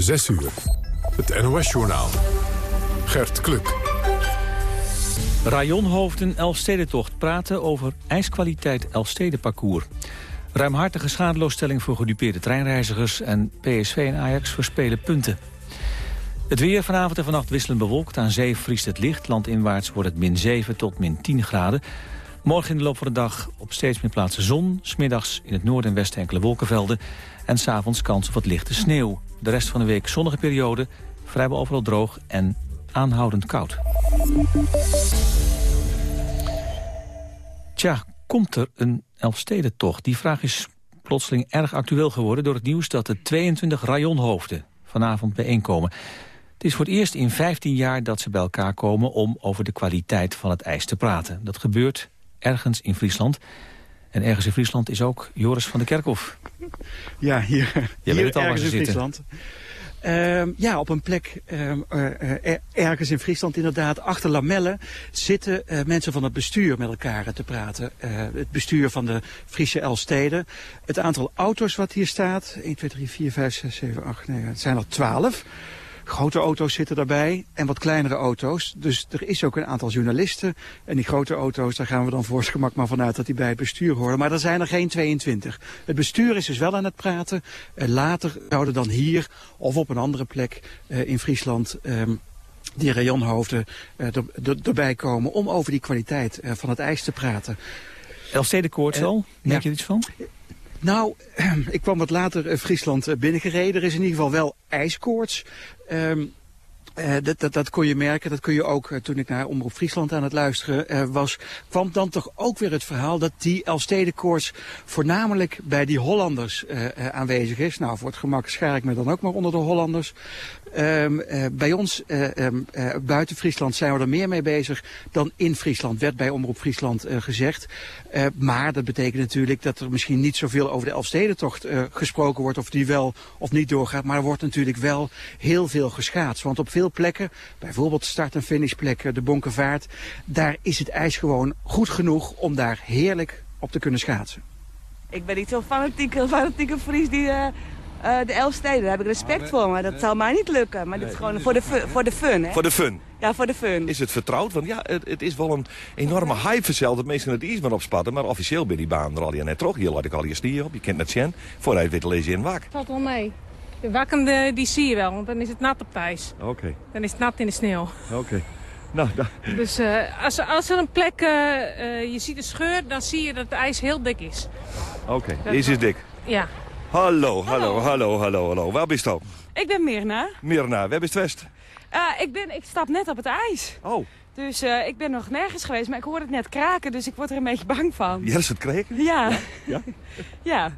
6 uur. Het NOS-journaal. Gert Kluk. Rajonhoofden Elfstedentocht praten over ijskwaliteit Elfstedenparcours. Ruimhartige schadeloosstelling voor gedupeerde treinreizigers... en PSV en Ajax verspelen punten. Het weer vanavond en vannacht wisselen bewolkt. Aan zee vriest het licht. Landinwaarts wordt het min 7 tot min 10 graden. Morgen in de loop van de dag op steeds meer plaatsen zon. Smiddags in het noorden en westen enkele wolkenvelden. En s'avonds kans op wat lichte sneeuw. De rest van de week zonnige periode. Vrijwel overal droog en aanhoudend koud. Tja, komt er een Elfstedentocht? Die vraag is plotseling erg actueel geworden... door het nieuws dat de 22 rajonhoofden vanavond bijeenkomen. Het is voor het eerst in 15 jaar dat ze bij elkaar komen... om over de kwaliteit van het ijs te praten. Dat gebeurt ergens in Friesland. En ergens in Friesland is ook Joris van der Kerkhof. Ja, hier, Jij hier weet het al waar ergens ze in. Friesland. Ehm, ja, op een plek er- ergens in Friesland inderdaad, achter Lamelle, zitten eh, mensen van het bestuur met elkaar te praten. Het bestuur van de Friese Elsteden. Het aantal auto's wat hier staat, 1, 2, 3, 4, 5, 6, 7, 8, nee, het zijn er 12. Grote auto's zitten daarbij en wat kleinere auto's. Dus er is ook een aantal journalisten. En die grote auto's, daar gaan we dan voor het gemak maar vanuit dat die bij het bestuur horen. Maar er zijn er geen 22. Het bestuur is dus wel aan het praten. Later zouden dan hier of op een andere plek eh, in Friesland... ehm, die rayonhoofden eh, er- er- erbij komen om over die kwaliteit eh, van het ijs te praten. Elfstedenkoorts Eh, al? Ja. je er iets van? Nou, ik kwam wat later eh, Friesland eh, binnengereden. Er is in ieder geval wel ijskoorts. Ehm, eh, dat, dat, dat kon je merken, dat kun je ook toen ik naar Omroep Friesland aan het luisteren was. kwam dan toch ook weer het verhaal dat die Elfstedenkoorts voornamelijk bij die Hollanders aanwezig is. Nou, voor het gemak schaar ik me dan ook maar onder de Hollanders. Ehm, eh, bij ons eh, ehm, eh, buiten Friesland zijn we er meer mee bezig dan in Friesland, werd bij Omroep Friesland gezegd. Maar dat betekent natuurlijk dat er misschien niet zoveel over de Elfstedentocht gesproken wordt, of die wel of niet doorgaat. Maar er wordt natuurlijk wel heel veel geschaatst. Want op veel plekken, bijvoorbeeld start- en finishplekken, de Bonkenvaart, daar is het ijs gewoon goed genoeg om daar heerlijk op te kunnen schaatsen. Ik ben niet zo'n fanatieke, fanatieke Fries die eh, de elf steden. Daar heb ik respect voor, maar dat zal mij niet lukken. Maar dit is gewoon voor de, voor de fun, hè? Voor de fun. Ja, voor de fun. Is het vertrouwd? Want ja, het, het is wel een enorme hype verzeld dat mensen het iets maar opspatten. Maar officieel ben die baan er al je net terug. Hier laat ik al je stier op. Je kent net zien. Vooruit weet lezen in wak. valt wel mee. De wakkende die zie je wel, want dan is het nat op het ijs. Oké, Dan is het nat in de sneeuw. oké. Nou, Dus eh, als, als er een plek, eh, eh, je ziet een scheur, dan zie je dat het ijs heel dik is. oké. Deze is dik. Ja. Hallo, hallo, hallo, hallo, hallo. Waar bist u? Ik ben Mirna. Mirna, waar bist West? Uh, ik, ben, ik stap net op het ijs. Oh, Dus eh, ik ben nog nergens geweest, maar ik hoor het net kraken, dus ik word er een beetje bang van. hier is het kreken. Ja. Ja? ja.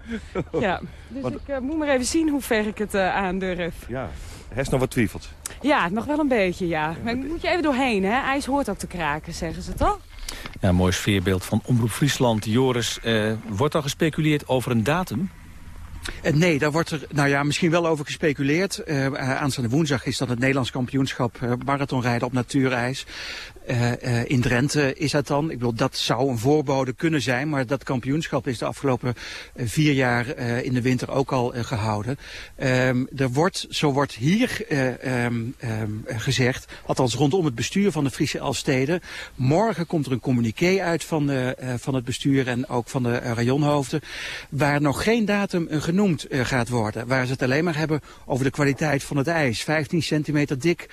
ja. Dus Want- ik eh, moet maar even zien hoe ver ik het eh aandurf. Ja. Hij is nog wat twijfelt. Ja, nog wel een beetje, ja. Maar moet je even doorheen, hè. IJs hoort ook te kraken, zeggen ze toch? Ja, mooi sfeerbeeld van Omroep Friesland. Joris, eh, wordt al gespeculeerd over een datum? Eh, nee, daar wordt er nou ja, misschien wel over gespeculeerd. Eh, eh, aanstaande woensdag is dat het Nederlands kampioenschap marathonrijden op natuurijs. Eh, eh, in Drenthe is dat dan. Ik bedoel, dat zou een voorbode kunnen zijn. Maar dat kampioenschap is de afgelopen eh, vier jaar in de winter ook al eh, gehouden. Ehm, er wordt, zo wordt hier ehm, ehm, gezegd, althans rondom het bestuur van de Friese Elfsteden. Morgen komt er een communiqué uit van, van het bestuur en ook van de rayonhoofden. Waar nog geen datum genoemd gaat worden. Waar ze het alleen maar hebben over de kwaliteit van het ijs. 15 centimeter dik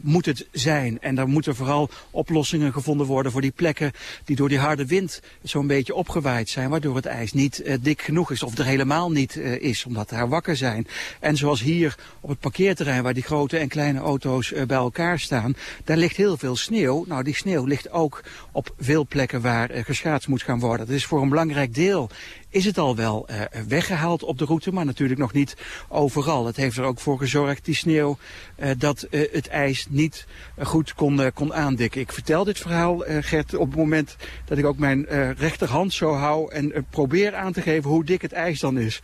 moet het zijn. En daar moeten vooral oplossingen gevonden worden voor die plekken die door die harde wind zo'n beetje opgewaaid zijn. Waardoor het ijs niet eh, dik genoeg is of er helemaal niet eh, is. Omdat daar wakker zijn. En zoals hier op het parkeerterrein waar die grote en kleine auto's eh, bij elkaar staan. Daar ligt heel veel sneeuw. Nou die sneeuw ligt ook op veel plekken waar geschaatst moet gaan worden. Dat is voor een belangrijk deel is het al wel eh, weggehaald op de route, maar natuurlijk nog niet overal. Het heeft er ook voor gezorgd, die sneeuw, eh, dat eh, het ijs niet goed kon, kon aandikken. Ik vertel dit verhaal, Gert, op het moment dat ik ook mijn rechterhand zo hou en probeer aan te geven hoe dik het ijs dan is.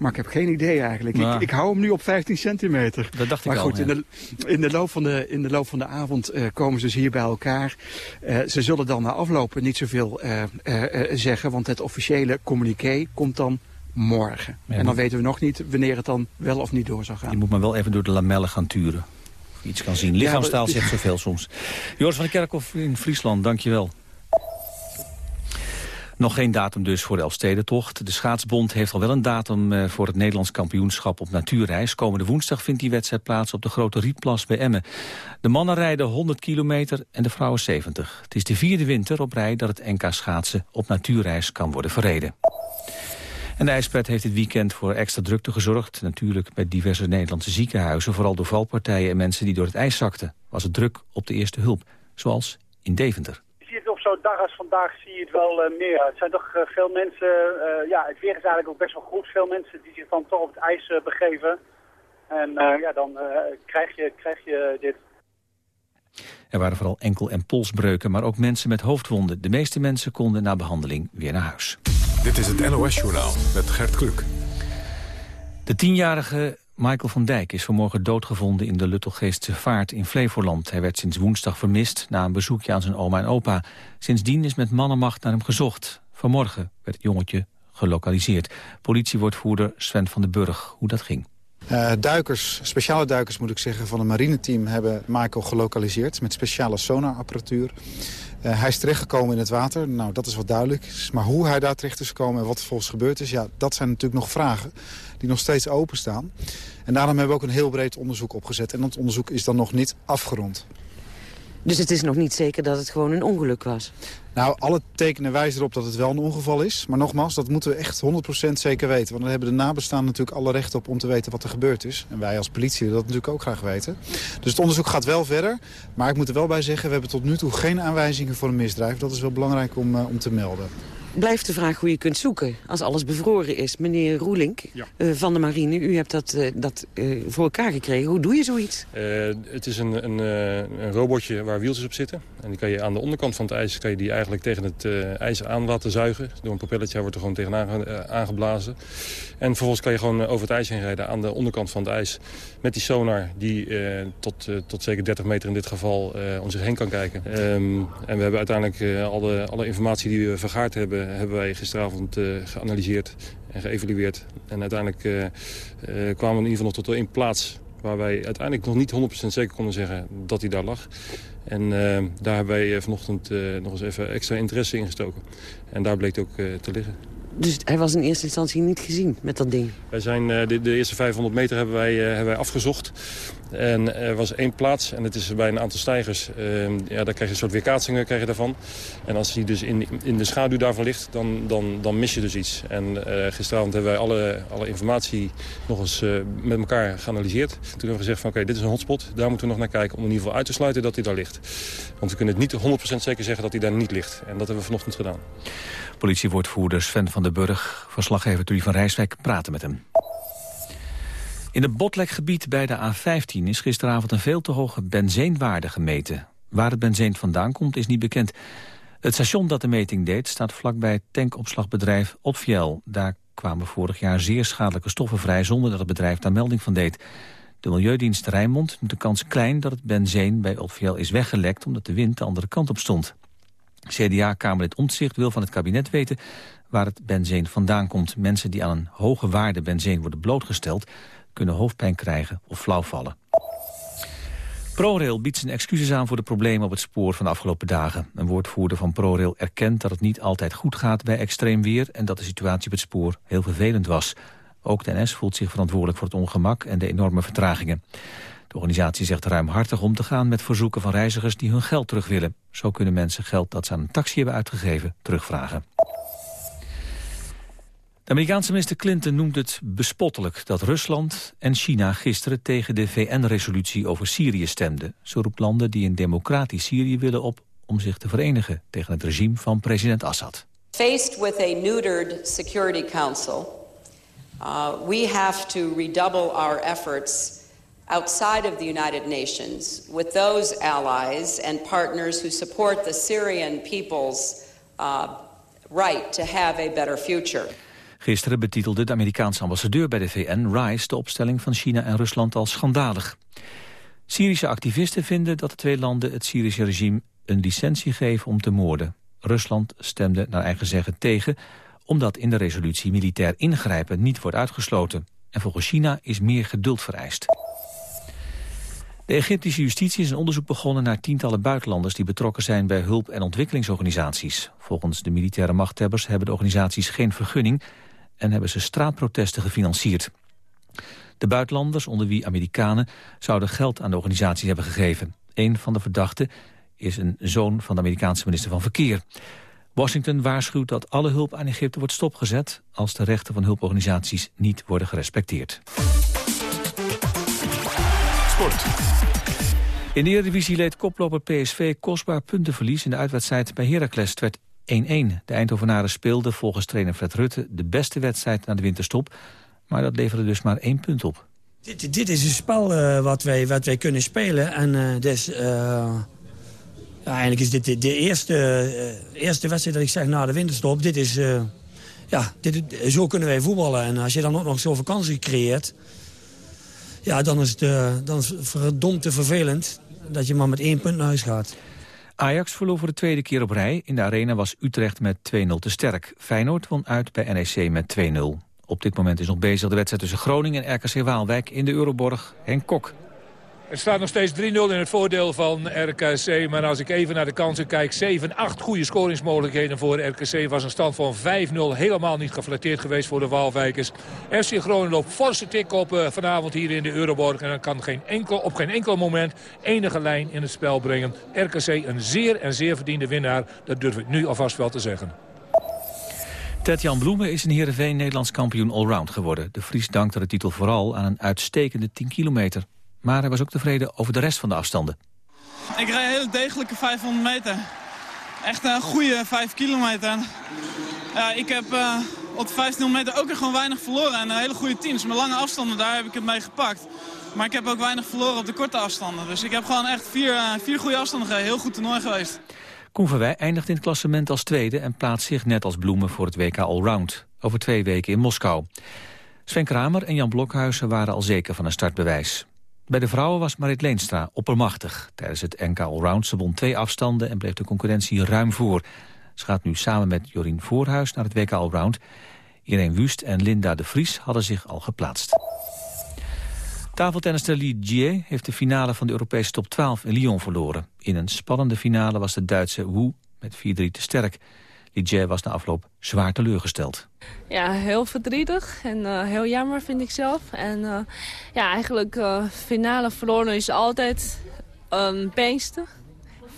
Maar ik heb geen idee eigenlijk. Ik, ik hou hem nu op 15 centimeter. Dat dacht ik Maar al, goed, ja. in, de, in, de loop van de, in de loop van de avond eh, komen ze dus hier bij elkaar. Eh, ze zullen dan na aflopen niet zoveel eh, zeggen, want het officiële communiqué komt dan morgen. En dan weten we nog niet wanneer het dan wel of niet door zou gaan. Je moet maar wel even door de lamellen gaan turen. Of iets kan zien. Lichaamstaal zegt zoveel soms. Joris van der Kerkhof in Friesland, dankjewel. Nog geen datum dus voor de Elfstedentocht. De Schaatsbond heeft al wel een datum eh, voor het Nederlands kampioenschap op natuurreis. Komende woensdag vindt die wedstrijd plaats op de Grote Rietplas bij Emmen. De mannen rijden 100 kilometer en de vrouwen 70. Het is de vierde winter op rij dat het NK schaatsen op natuurreis kan worden verreden. En de ijspret heeft dit weekend voor extra drukte gezorgd. Natuurlijk bij diverse Nederlandse ziekenhuizen. Vooral door valpartijen en mensen die door het ijs zakten. Was het druk op de eerste hulp. Zoals in Deventer zo'n dag als vandaag zie je het wel uh, meer. Het zijn toch uh, veel mensen, uh, ja, het weer is eigenlijk ook best wel goed. Veel mensen die zich dan toch op het ijs begeven. En ja, dan krijg, je, krijg je dit. Er waren vooral enkel- en polsbreuken, maar ook mensen met hoofdwonden. De meeste mensen konden na behandeling weer naar huis. Dit is het NOS-journaal met Gert Kluk. De tienjarige Michael van Dijk is vanmorgen doodgevonden in de Luttelgeestse Vaart in Flevoland. Hij werd sinds woensdag vermist na een bezoekje aan zijn oma en opa. Sindsdien is met mannenmacht naar hem gezocht. Vanmorgen werd het jongetje gelokaliseerd. Politiewoordvoerder Sven van den Burg, hoe dat ging. Uh, duikers, speciale duikers moet ik zeggen, van een marineteam hebben Michael gelokaliseerd met speciale sonarapparatuur. Uh, hij is terechtgekomen in het water, nou dat is wat duidelijk. Maar hoe hij daar terecht is gekomen en wat er volgens gebeurd is, ja, dat zijn natuurlijk nog vragen die nog steeds openstaan. En daarom hebben we ook een heel breed onderzoek opgezet. En dat onderzoek is dan nog niet afgerond. Dus het is nog niet zeker dat het gewoon een ongeluk was? Nou, alle tekenen wijzen erop dat het wel een ongeval is. Maar nogmaals, dat moeten we echt 100% zeker weten. Want dan hebben de nabestaanden natuurlijk alle recht op om te weten wat er gebeurd is. En wij als politie willen dat natuurlijk ook graag weten. Dus het onderzoek gaat wel verder. Maar ik moet er wel bij zeggen, we hebben tot nu toe geen aanwijzingen voor een misdrijf. Dat is wel belangrijk om, uh, om te melden blijft de vraag hoe je kunt zoeken als alles bevroren is. Meneer Roelink uh, van de marine, u hebt dat, uh, dat uh, voor elkaar gekregen. Hoe doe je zoiets? het is een, een, een, robotje waar wieltjes op zitten. En die kan je aan de onderkant van het ijs kan je die eigenlijk tegen het ijs aan laten zuigen. Door een propelletje wordt er gewoon tegenaan aangeblazen. En vervolgens kan je gewoon over het ijs heen rijden aan de onderkant van het ijs. Met die sonar die tot, tot zeker 30 meter in dit geval om zich heen kan kijken. Um, en we hebben uiteindelijk alle, alle informatie die we vergaard hebben eh, hebben wij gisteravond uh, geanalyseerd en geëvalueerd. En uiteindelijk uh, kwamen we in ieder geval nog tot één plaats waar wij uiteindelijk nog niet 100% zeker konden zeggen dat hij daar lag. En daar hebben wij vanochtend nog eens even extra interesse in gestoken. En daar bleek hij ook te liggen. Dus hij was in eerste instantie niet gezien met dat ding? Wij zijn, de, de eerste 500 meter hebben wij, hebben wij afgezocht. En er was één plaats en het is bij een aantal stijgers. Uh, ja, daar krijg je een soort weerkaatsingen krijg je daarvan. En als die dus in, in de schaduw daarvan ligt, dan, dan, dan mis je dus iets. En uh, gisteravond hebben wij alle, alle informatie nog eens uh, met elkaar geanalyseerd. Toen hebben we gezegd van oké, dit is een hotspot. Daar moeten we nog naar kijken om in ieder geval uit te sluiten dat hij daar ligt. Want we kunnen het niet 100% zeker zeggen dat hij daar niet ligt. En dat hebben we vanochtend gedaan. Politiewoordvoerder Sven van den Burg, verslaggever Trudy van Rijswijk, praten met hem. In het Botlekgebied bij de A15 is gisteravond een veel te hoge benzeenwaarde gemeten. Waar het benzeen vandaan komt is niet bekend. Het station dat de meting deed staat vlakbij het tankopslagbedrijf Opfiel. Daar kwamen vorig jaar zeer schadelijke stoffen vrij zonder dat het bedrijf daar melding van deed. De Milieudienst Rijnmond noemt de kans klein dat het benzeen bij Opfiel is weggelekt omdat de wind de andere kant op stond. CDA-kamerlid Omtzigt wil van het kabinet weten waar het benzeen vandaan komt. Mensen die aan een hoge waarde benzeen worden blootgesteld kunnen hoofdpijn krijgen of flauwvallen. ProRail biedt zijn excuses aan voor de problemen op het spoor van de afgelopen dagen. Een woordvoerder van ProRail erkent dat het niet altijd goed gaat bij extreem weer... en dat de situatie op het spoor heel vervelend was. Ook de NS voelt zich verantwoordelijk voor het ongemak en de enorme vertragingen. De organisatie zegt ruimhartig om te gaan met verzoeken van reizigers die hun geld terug willen. Zo kunnen mensen geld dat ze aan een taxi hebben uitgegeven terugvragen. Amerikaanse minister Clinton noemt het bespottelijk dat Rusland en China gisteren tegen de VN-resolutie over Syrië stemden. Zo roept landen die een democratisch Syrië willen op om zich te verenigen tegen het regime van president Assad. Faced with a neutered Security Council, uh, we have to redouble our efforts outside of the United Nations with those allies and partners who support the Syrian people's uh, right to have a better future. Gisteren betitelde de Amerikaanse ambassadeur bij de VN, Rice, de opstelling van China en Rusland als schandalig. Syrische activisten vinden dat de twee landen het Syrische regime een licentie geven om te moorden. Rusland stemde naar eigen zeggen tegen, omdat in de resolutie militair ingrijpen niet wordt uitgesloten. En volgens China is meer geduld vereist. De Egyptische justitie is een onderzoek begonnen naar tientallen buitenlanders die betrokken zijn bij hulp- en ontwikkelingsorganisaties. Volgens de militaire machthebbers hebben de organisaties geen vergunning en hebben ze straatprotesten gefinancierd. De buitenlanders, onder wie Amerikanen, zouden geld aan de organisaties hebben gegeven. Een van de verdachten is een zoon van de Amerikaanse minister van Verkeer. Washington waarschuwt dat alle hulp aan Egypte wordt stopgezet... als de rechten van hulporganisaties niet worden gerespecteerd. Sport. In de Eredivisie leed koploper PSV kostbaar puntenverlies... in de uitwedstrijd bij Heracles. Het werd 1-1. De Eindhovenaren speelden volgens trainer Fred Rutte... de beste wedstrijd na de winterstop. Maar dat leverde dus maar één punt op. Dit, dit is een spel uh, wat, wij, wat wij kunnen spelen. En uh, dus, uh, ja, eigenlijk is dit de, de eerste, eerste wedstrijd dat ik zeg na de winterstop. Dit is, ja, dit, zo kunnen wij voetballen. En als je dan ook nog zoveel kansen creëert... Ja, dan is, het, dan is het verdomd te vervelend dat je maar met één punt naar huis gaat. Ajax verloor voor de tweede keer op rij. In de arena was Utrecht met 2-0 te sterk. Feyenoord won uit bij NEC met 2-0. Op dit moment is nog bezig de wedstrijd tussen Groningen en RKC Waalwijk in de Euroborg. Henk Kok. Het staat nog steeds 3-0 in het voordeel van RKC. Maar als ik even naar de kansen kijk, 7, 8 goede scoringsmogelijkheden voor RKC. Was een stand van 5-0. Helemaal niet geflatteerd geweest voor de Waalwijkers. FC Groningen loopt forse tik op uh, vanavond hier in de Euroborg. En dan kan geen enkel, op geen enkel moment enige lijn in het spel brengen. RKC een zeer en zeer verdiende winnaar. Dat durf ik nu alvast wel te zeggen. Ted-Jan Bloemen is in Heerenveen Nederlands kampioen allround geworden. De Fries dankte de titel vooral aan een uitstekende 10 kilometer. Maar hij was ook tevreden over de rest van de afstanden. Ik rijd een hele degelijke 500 meter. Echt een goede 5 kilometer. Ja, ik heb uh, op de 1500 meter ook gewoon weinig verloren. En een hele goede teams. Met lange afstanden, daar heb ik het mee gepakt. Maar ik heb ook weinig verloren op de korte afstanden. Dus ik heb gewoon echt vier, uh, vier goede afstanden gereden. Heel goed toernooi geweest. Koen Verwij eindigt in het klassement als tweede... en plaatst zich net als Bloemen voor het WK Allround. Over twee weken in Moskou. Sven Kramer en Jan Blokhuizen waren al zeker van een startbewijs. Bij de vrouwen was Marit Leenstra oppermachtig. Tijdens het NK Allround ze won twee afstanden en bleef de concurrentie ruim voor. Ze gaat nu samen met Jorien Voorhuis naar het WK Allround. Irene Wust en Linda de Vries hadden zich al geplaatst. Tafeltennister Li Jie heeft de finale van de Europese top 12 in Lyon verloren. In een spannende finale was de Duitse Wu met 4-3 te sterk. Li Jie was na afloop zwaar teleurgesteld. Ja, heel verdrietig en uh, heel jammer vind ik zelf. En uh, ja, eigenlijk uh, finale verloren is altijd een um, pijnste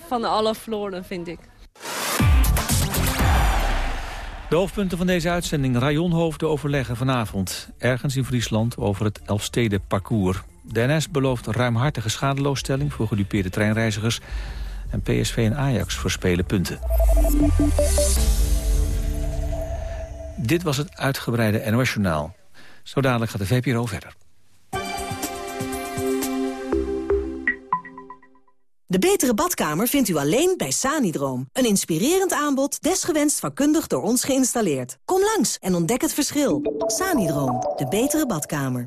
van alle verloren vind ik. De hoofdpunten van deze uitzending. Rajonhoofden overleggen vanavond. Ergens in Friesland over het Elfstede parcours. De NS belooft ruimhartige schadeloosstelling voor gedupeerde treinreizigers. En PSV en Ajax verspelen punten. Dit was het uitgebreide NOS-journaal. Zo dadelijk gaat de VPRO verder. De betere badkamer vindt u alleen bij Sanidroom. Een inspirerend aanbod, desgewenst vakkundig door ons geïnstalleerd. Kom langs en ontdek het verschil. Sanidroom, de betere badkamer.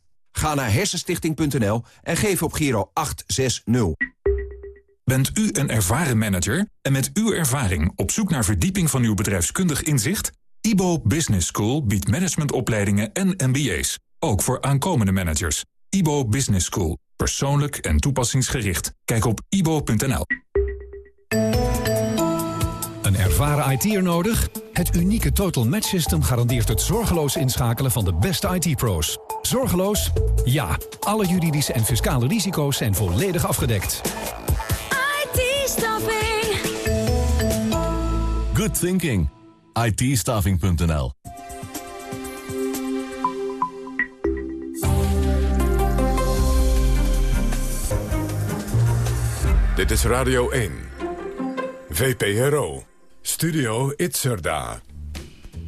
Ga naar hersenstichting.nl en geef op Giro 860. Bent u een ervaren manager en met uw ervaring op zoek naar verdieping van uw bedrijfskundig inzicht? IBO Business School biedt managementopleidingen en MBA's, ook voor aankomende managers. IBO Business School, persoonlijk en toepassingsgericht. Kijk op ibo.nl. Ervaren IT'er nodig? Het unieke Total Match System garandeert het zorgeloos inschakelen van de beste IT-pro's. Zorgeloos? Ja. Alle juridische en fiscale risico's zijn volledig afgedekt. IT-staffing. Good thinking. itstaving.nl Dit is Radio 1. VPRO. Studio Itzerda.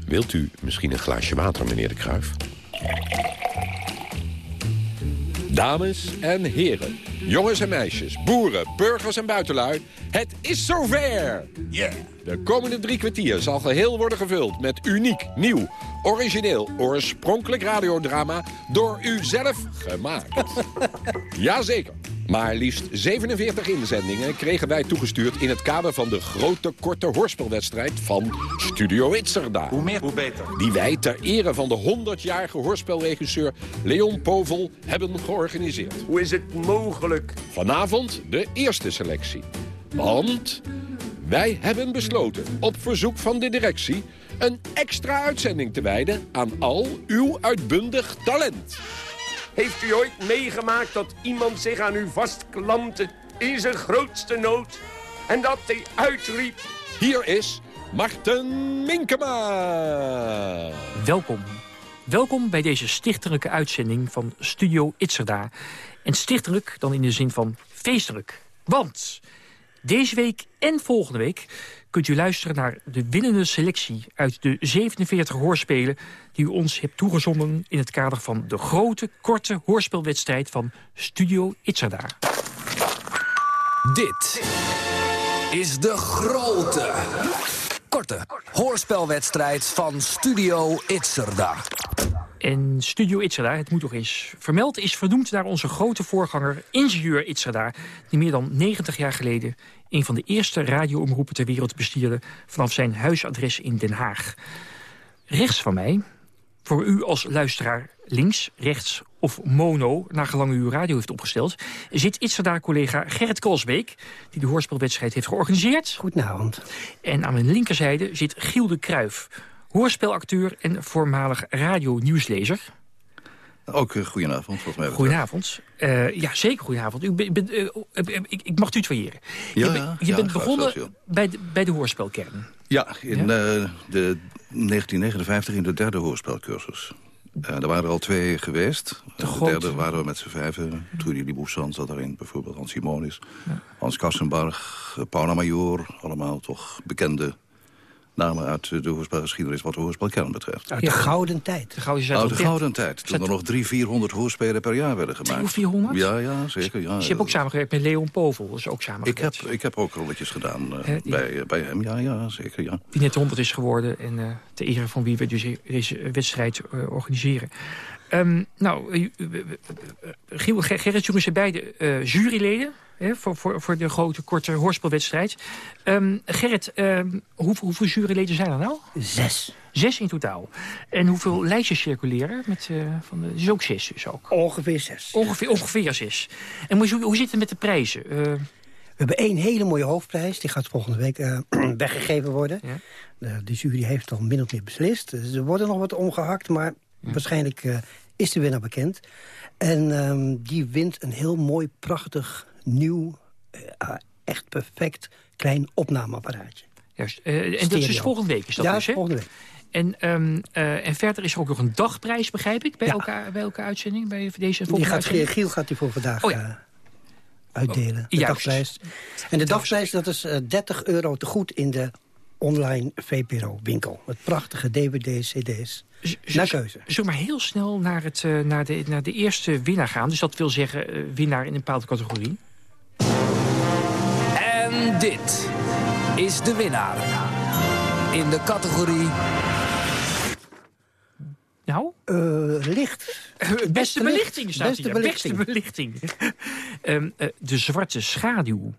Wilt u misschien een glaasje water, meneer de Kruif? Dames en heren, jongens en meisjes, boeren, burgers en buitenlui... het is zover! Yeah! De komende drie kwartier zal geheel worden gevuld met uniek, nieuw, origineel, oorspronkelijk radiodrama... door u zelf gemaakt. Jazeker. Maar liefst 47 inzendingen kregen wij toegestuurd... in het kader van de grote korte hoorspelwedstrijd van Studio Itzerda. Hoe meer, hoe beter. Die wij ter ere van de 100-jarige hoorspelregisseur Leon Povel hebben georganiseerd. Hoe is het mogelijk? Vanavond de eerste selectie. Want wij hebben besloten, op verzoek van de directie... een extra uitzending te wijden aan al uw uitbundig talent. Heeft u ooit meegemaakt dat iemand zich aan u vastklampte in zijn grootste nood? En dat hij uitriep... Hier is Marten Minkema. Welkom. Welkom bij deze stichtelijke uitzending van Studio Itzerda. En stichtelijk dan in de zin van feestelijk. Want deze week en volgende week kunt u luisteren naar de winnende selectie... uit de 47 hoorspelen die u ons hebt toegezonden... in het kader van de grote, korte hoorspelwedstrijd van Studio Itzerda. Dit is de grote, korte hoorspelwedstrijd van Studio Itzerda. En Studio Itzerda, het moet toch eens vermeld... is vernoemd naar onze grote voorganger, ingenieur Itzerda... die meer dan 90 jaar geleden een van de eerste radioomroepen ter wereld bestierde... vanaf zijn huisadres in Den Haag. Rechts van mij, voor u als luisteraar links, rechts of mono... naar gelang u uw radio heeft opgesteld... zit Itzerda-collega Gerrit Kolsbeek... die de hoorspelwedstrijd heeft georganiseerd. Goedenavond. En aan mijn linkerzijde zit Giel de Kruif hoorspelacteur en voormalig radio-nieuwslezer. Ook uh, goedenavond, volgens mij. Goedenavond. Uh, ja, zeker goedenavond. U ben, uh, ik, ik, mag tutoyeren. Ja, je, ben, je ja, bent begonnen bij de, bij de hoorspelkern. Ja, in ja? de 1959 in de derde hoorspelcursus. Er waren er al twee geweest. De, de derde waren we met z'n vijven. Trudy Liboussan zat daarin, bijvoorbeeld Hans Simonis. Ja. Hans Kassenbarg, Paula Major. Allemaal toch bekende namen uit de hoorspelgeschiedenis wat de hoorspelkern betreft. Uit de gouden tijd. De gouden, uit de gouden tijd. Toen er nog drie, vierhonderd hoorspelen per jaar werden gemaakt. Drie of vierhonderd? Ja, ja, zeker. Ja. Dus je hebt ook samengewerkt met Leon Povel. Dus ook samengewerkt. Ik heb, ik heb ook rolletjes gedaan uh, die, bij, uh, bij hem. Ja, ja, zeker. Ja. Die net 100 is geworden. En uh, ter ere van wie we dus deze wedstrijd organiseren. Um, nou, Giel, Gerrit, jongens zijn beide juryleden. Hè, voor, voor, voor de grote, korte hoorspelwedstrijd. Um, Gerrit, um, hoe, hoeveel juryleden zijn er nou? Zes. Zes in totaal. En hoeveel lijstjes circuleren? Met, uh, van de, dus ook zes dus ook? Ongeveer zes. Ongeveer, ongeveer zes. En hoe, hoe zit het met de prijzen? Uh, we hebben één hele mooie hoofdprijs. Die gaat volgende week uh, weggegeven worden. Ja? De, de, jury heeft al min of meer beslist. Dus er worden nog wat omgehakt, maar ja. waarschijnlijk is de winnaar bekend. En um, die wint een heel mooi, prachtig nieuw, uh, echt perfect klein opnameapparaatje. Juist. Uh, en dat is dus volgende week? Is dat ja, dus, hè? volgende week. En, um, uh, en verder is er ook nog een dagprijs, begrijp ik, bij, ja. elke, bij elke uitzending? Bij deze die gaat, Giel gaat die voor vandaag oh, ja. uitdelen, de Juist. dagprijs. En de dagprijs, dat is 30 euro te goed in de online VPRO-winkel. Met prachtige dvd's, cd's. Naar keuze. Zullen we maar heel snel naar, het, naar, de, naar de eerste winnaar gaan? Dus dat wil zeggen winnaar in een bepaalde categorie. En dit is de winnaar. In de categorie... Nou? Uh, licht. beste, beste belichting staat beste hier. Belichting. Beste belichting. um, de zwarte schaduw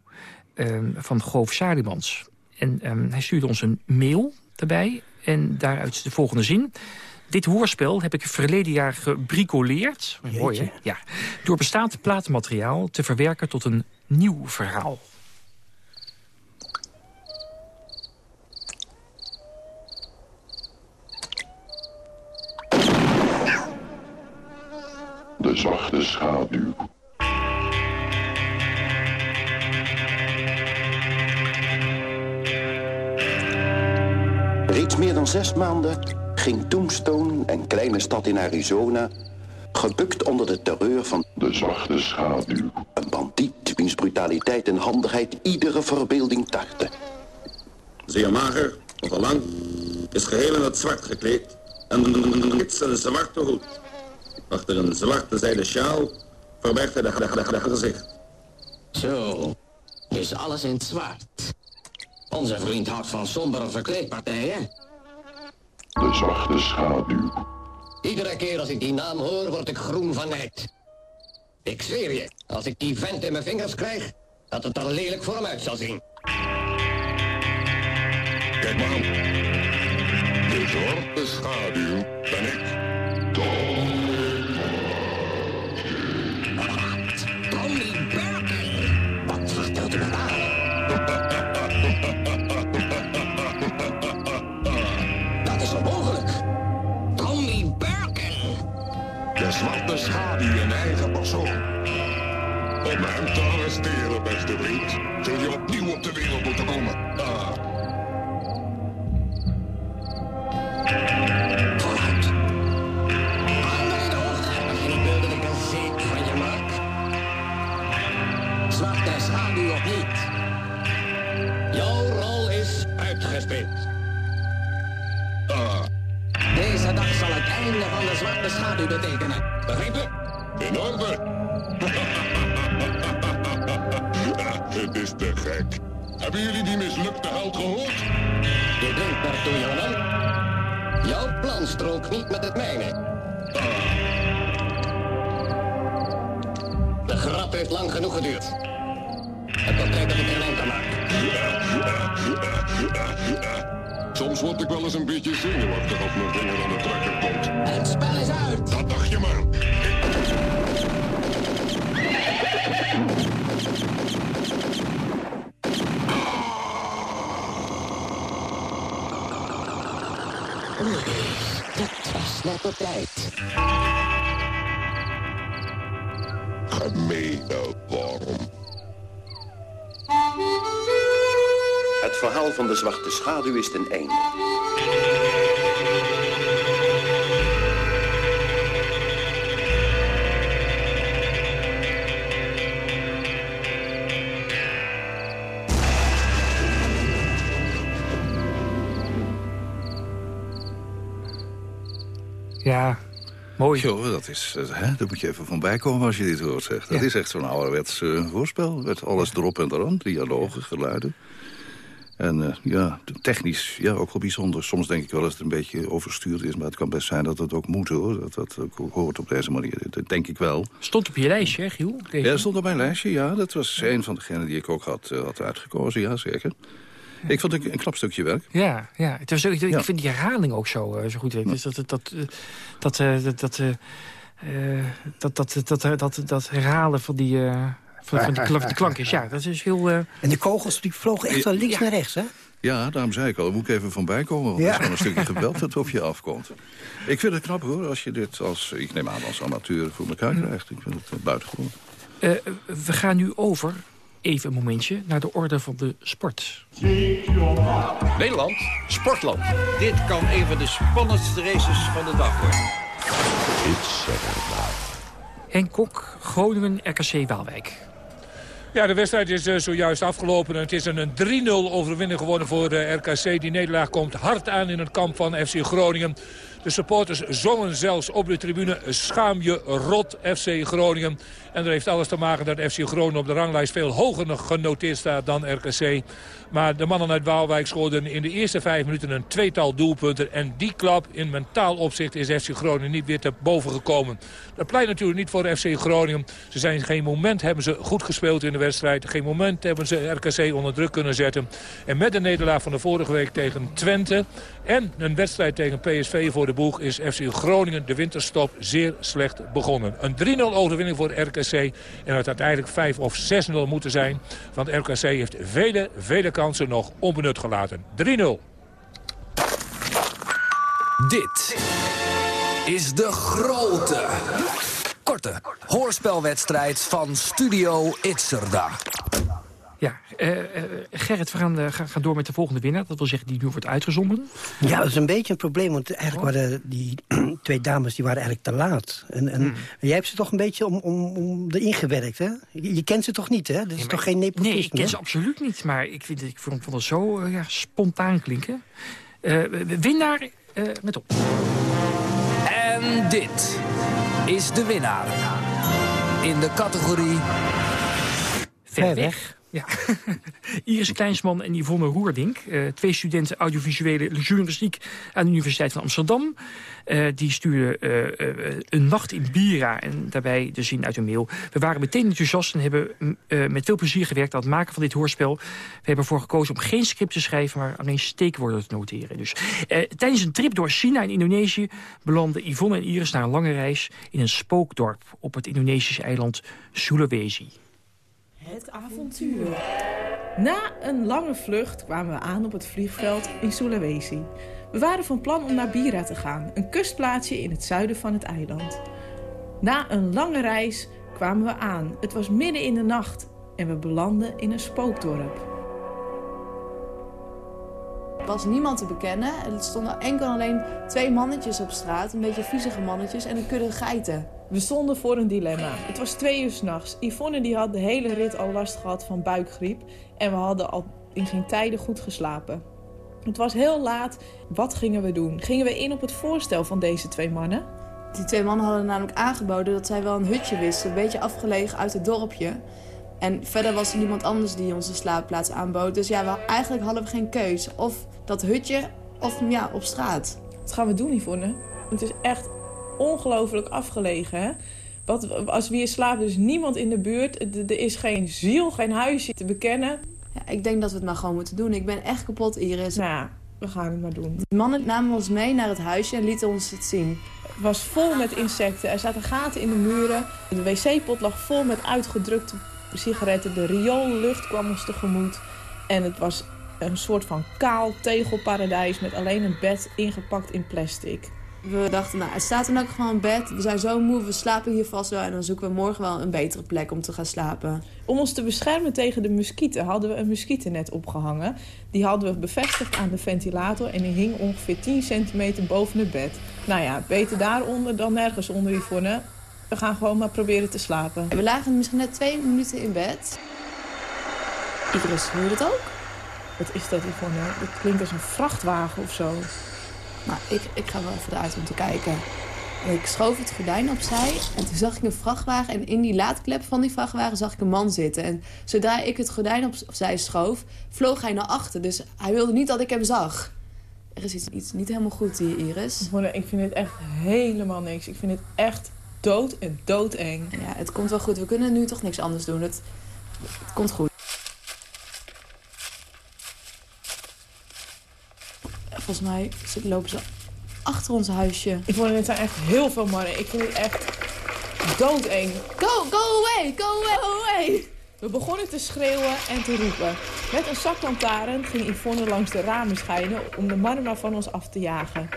um, van Goof Salimans. En um, hij stuurde ons een mail daarbij. En daaruit de volgende zin. Dit hoorspel heb ik verleden jaar gebricoleerd. Mooi, hè? Ja. Door bestaand platenmateriaal te verwerken tot een nieuw verhaal. De zwarte schaduw. van zes maanden ging Tombstone, een kleine stad in Arizona... gebukt onder de terreur van... De zwarte schaduw. Een bandiet wiens brutaliteit en handigheid iedere verbeelding tartte. Zeer mager, nogal lang, is geheel in het zwart gekleed... en een zwarte hoed. Achter een zwarte zijden sjaal verbergt hij de, de, de, de gezicht. Zo, is alles in het zwart. Onze vriend houdt van sombere verkleedpartijen. De zwarte schaduw. Iedere keer als ik die naam hoor, word ik groen van nijd. Ik zweer je, als ik die vent in mijn vingers krijg, dat het er lelijk voor hem uit zal zien. Kijk maar. De zwarte schaduw ben ik. Zwarte schaduw in eigen persoon. Om hem te arresteren, beste vriend, zul je opnieuw op de wereld moeten komen. Naartoe, jongeman. Jouw plan strookt niet met het mijne. De grap heeft lang genoeg geduurd. Het wordt tijd dat ik een aan maak. Soms word ik wel eens een beetje zenuwachtig als mijn vinger aan de trekker komt. Verhaal van de zwarte schaduw is ten einde. Ja, mooi. Jo, dat is, eh, hè, daar moet je even van bijkomen als je dit hoort. Zeg. Dat Ja. is echt zo'n ouderwets uh, voorspel. Met alles erop en eraan, dialogen, geluiden. En eh, ja, technisch ja, ook wel bijzonder. Soms denk ik wel dat het een beetje overstuurd is... maar het kan best zijn dat het ook moet, hoor. Dat dat ook hoort op deze manier. Dat denk ik wel. Stond op je lijstje, hè, Giel? Deze? Ja, stond op mijn lijstje, ja. Dat was een van degenen die ik ook had, eh, had uitgekozen, ja, zeker. Ik vond het een, knap stukje werk. Ja, ja. Het was ik, Ja. vind die herhaling ook zo, eh, zo goed. Dus dat, dat, dat, dat, dat, dat, dat, dat, dat, dat, dat, dat herhalen van die, van, van die klank, de klankjes, ja, dat is heel... eh, En de kogels die vlogen echt van links naar rechts, hè? Ja, daarom zei ik al, daar moet ik even van bijkomen. Want Ja. er is gewoon een stukje gebeld dat op je afkomt. Ik vind het knap hoor, als je dit als, ik neem aan als amateur voor elkaar krijgt. Ik vind het uh, buitengewoon. eh, we gaan nu over, even een momentje, naar de orde van de sport. Nederland, sportland. Dit kan een van de spannendste races van de dag worden. Henk Kok, Groningen, RKC Waalwijk. Ja, de wedstrijd is eh, zojuist afgelopen. En het is een, een 3-0 overwinning geworden voor de RKC. Die nederlaag komt hard aan in het kamp van FC Groningen. De supporters zongen zelfs op de tribune schaam je rot FC Groningen. En dat heeft alles te maken dat FC Groningen op de ranglijst veel hoger genoteerd staat dan RKC. Maar de mannen uit Waalwijk scoorden in de eerste vijf minuten een tweetal doelpunten. En die klap in mentaal opzicht is FC Groningen niet weer te boven gekomen. Dat pleit natuurlijk niet voor FC Groningen. Ze zijn geen moment hebben ze goed gespeeld in de wedstrijd. Geen moment hebben ze RKC onder druk kunnen zetten. En met de nederlaag van de vorige week tegen Twente... en een wedstrijd tegen PSV voor de boeg... is FC Groningen de winterstop zeer slecht begonnen. Een 3-0 overwinning voor RKC. En het uiteindelijk 5 of 6-0 moeten zijn. Want RKC heeft vele, vele kansen nog onbenut gelaten. 3-0. Dit is de grote, korte hoorspelwedstrijd van Studio Itzerda. Ja, uh, uh, Gerrit, we gaan, uh, gaan, door met de volgende winnaar. Dat wil zeggen die nu wordt uitgezonden. Ja, dat is een beetje een probleem. Want eigenlijk oh. waren die twee dames die waren eigenlijk te laat. En, en hmm. jij hebt ze toch een beetje om, om, om erin gewerkt, hè? Je, je kent ze toch niet, hè? Dat is toch geen nepotisme? Nee, ik ken ze absoluut niet. Maar ik, vind, ik vond, vond het zo ja, spontaan klinken. winnaar met op. En dit is de winnaar. In de categorie... Ver weg. Ja. Iris Kleinsman en Yvonne Roerdink. Uh, twee studenten audiovisuele journalistiek aan de Universiteit van Amsterdam. Uh, die stuurden uh, een nacht in Bira en daarbij de zin uit een mail. We waren meteen enthousiast en hebben met veel plezier gewerkt aan het maken van dit hoorspel. We hebben ervoor gekozen om geen script te schrijven, maar alleen steekwoorden te noteren. Dus tijdens een trip door China en Indonesië belanden Yvonne en Iris na een lange reis in een spookdorp op het Indonesische eiland Sulawesi. Het avontuur. Na een lange vlucht kwamen we aan op het vliegveld in Sulawesi. We waren van plan om naar Bira te gaan, een kustplaatsje in het zuiden van het eiland. Na een lange reis kwamen we aan. Het was midden in de nacht en we belanden in een spookdorp. Er was niemand te bekennen. Er stonden enkel alleen twee mannetjes op straat, een beetje viezige mannetjes en een kudde geiten. We stonden voor een dilemma. Het was twee uur s'nachts. Yvonne die had de hele rit al last gehad van buikgriep. En we hadden al in geen tijden goed geslapen. Het was heel laat. Wat gingen we doen? Gingen we in op het voorstel van deze twee mannen? Die twee mannen hadden namelijk aangeboden dat zij wel een hutje wisten. Een beetje afgelegen uit het dorpje. En verder was er niemand anders die onze slaapplaats aanbood. Dus ja, we, eigenlijk hadden we geen keus. Of dat hutje, of ja, op straat. Wat gaan we doen, Yvonne? Het is echt ongelooflijk afgelegen. Hè? Wat, als we hier slapen, is niemand in de buurt. Er is geen ziel, geen huisje te bekennen. Ja, ik denk dat we het maar gewoon moeten doen. Ik ben echt kapot, Iris. Nou, we gaan het maar doen. De mannen namen ons mee naar het huisje en lieten ons het zien. Het was vol met insecten. Er zaten gaten in de muren. De wc-pot lag vol met uitgedrukte sigaretten. De rioollucht kwam ons tegemoet. En het was een soort van kaal tegelparadijs met alleen een bed ingepakt in plastic. We dachten, nou, er staat in elk geval een bed. We zijn zo moe, we slapen hier vast wel. En dan zoeken we morgen wel een betere plek om te gaan slapen. Om ons te beschermen tegen de muskieten hadden we een muskietennet opgehangen. Die hadden we bevestigd aan de ventilator en die hing ongeveer 10 centimeter boven het bed. Nou ja, beter daaronder dan nergens onder, Yvonne. We gaan gewoon maar proberen te slapen. We lagen misschien net twee minuten in bed. Iris, hoor je dat ook? Wat is dat, Yvonne? Dat klinkt als een vrachtwagen of zo. Nou, ik, ik ga wel even eruit om te kijken. Ik schoof het gordijn opzij en toen zag ik een vrachtwagen. En in die laadklep van die vrachtwagen zag ik een man zitten. En zodra ik het gordijn opzij schoof, vloog hij naar achter. Dus hij wilde niet dat ik hem zag. Er is iets, iets niet helemaal goed hier, Iris. Ik vind het echt helemaal niks. Ik vind het echt dood en doodeng. Ja, het komt wel goed. We kunnen nu toch niks anders doen. Het, het komt goed. Volgens mij lopen ze achter ons huisje. Ik vond het zijn echt heel veel mannen. Ik vind het echt doodeng. Go, go away, go away, go away. We begonnen te schreeuwen en te roepen. Met een zaklantaarn ging Yvonne langs de ramen schijnen om de mannen maar van ons af te jagen.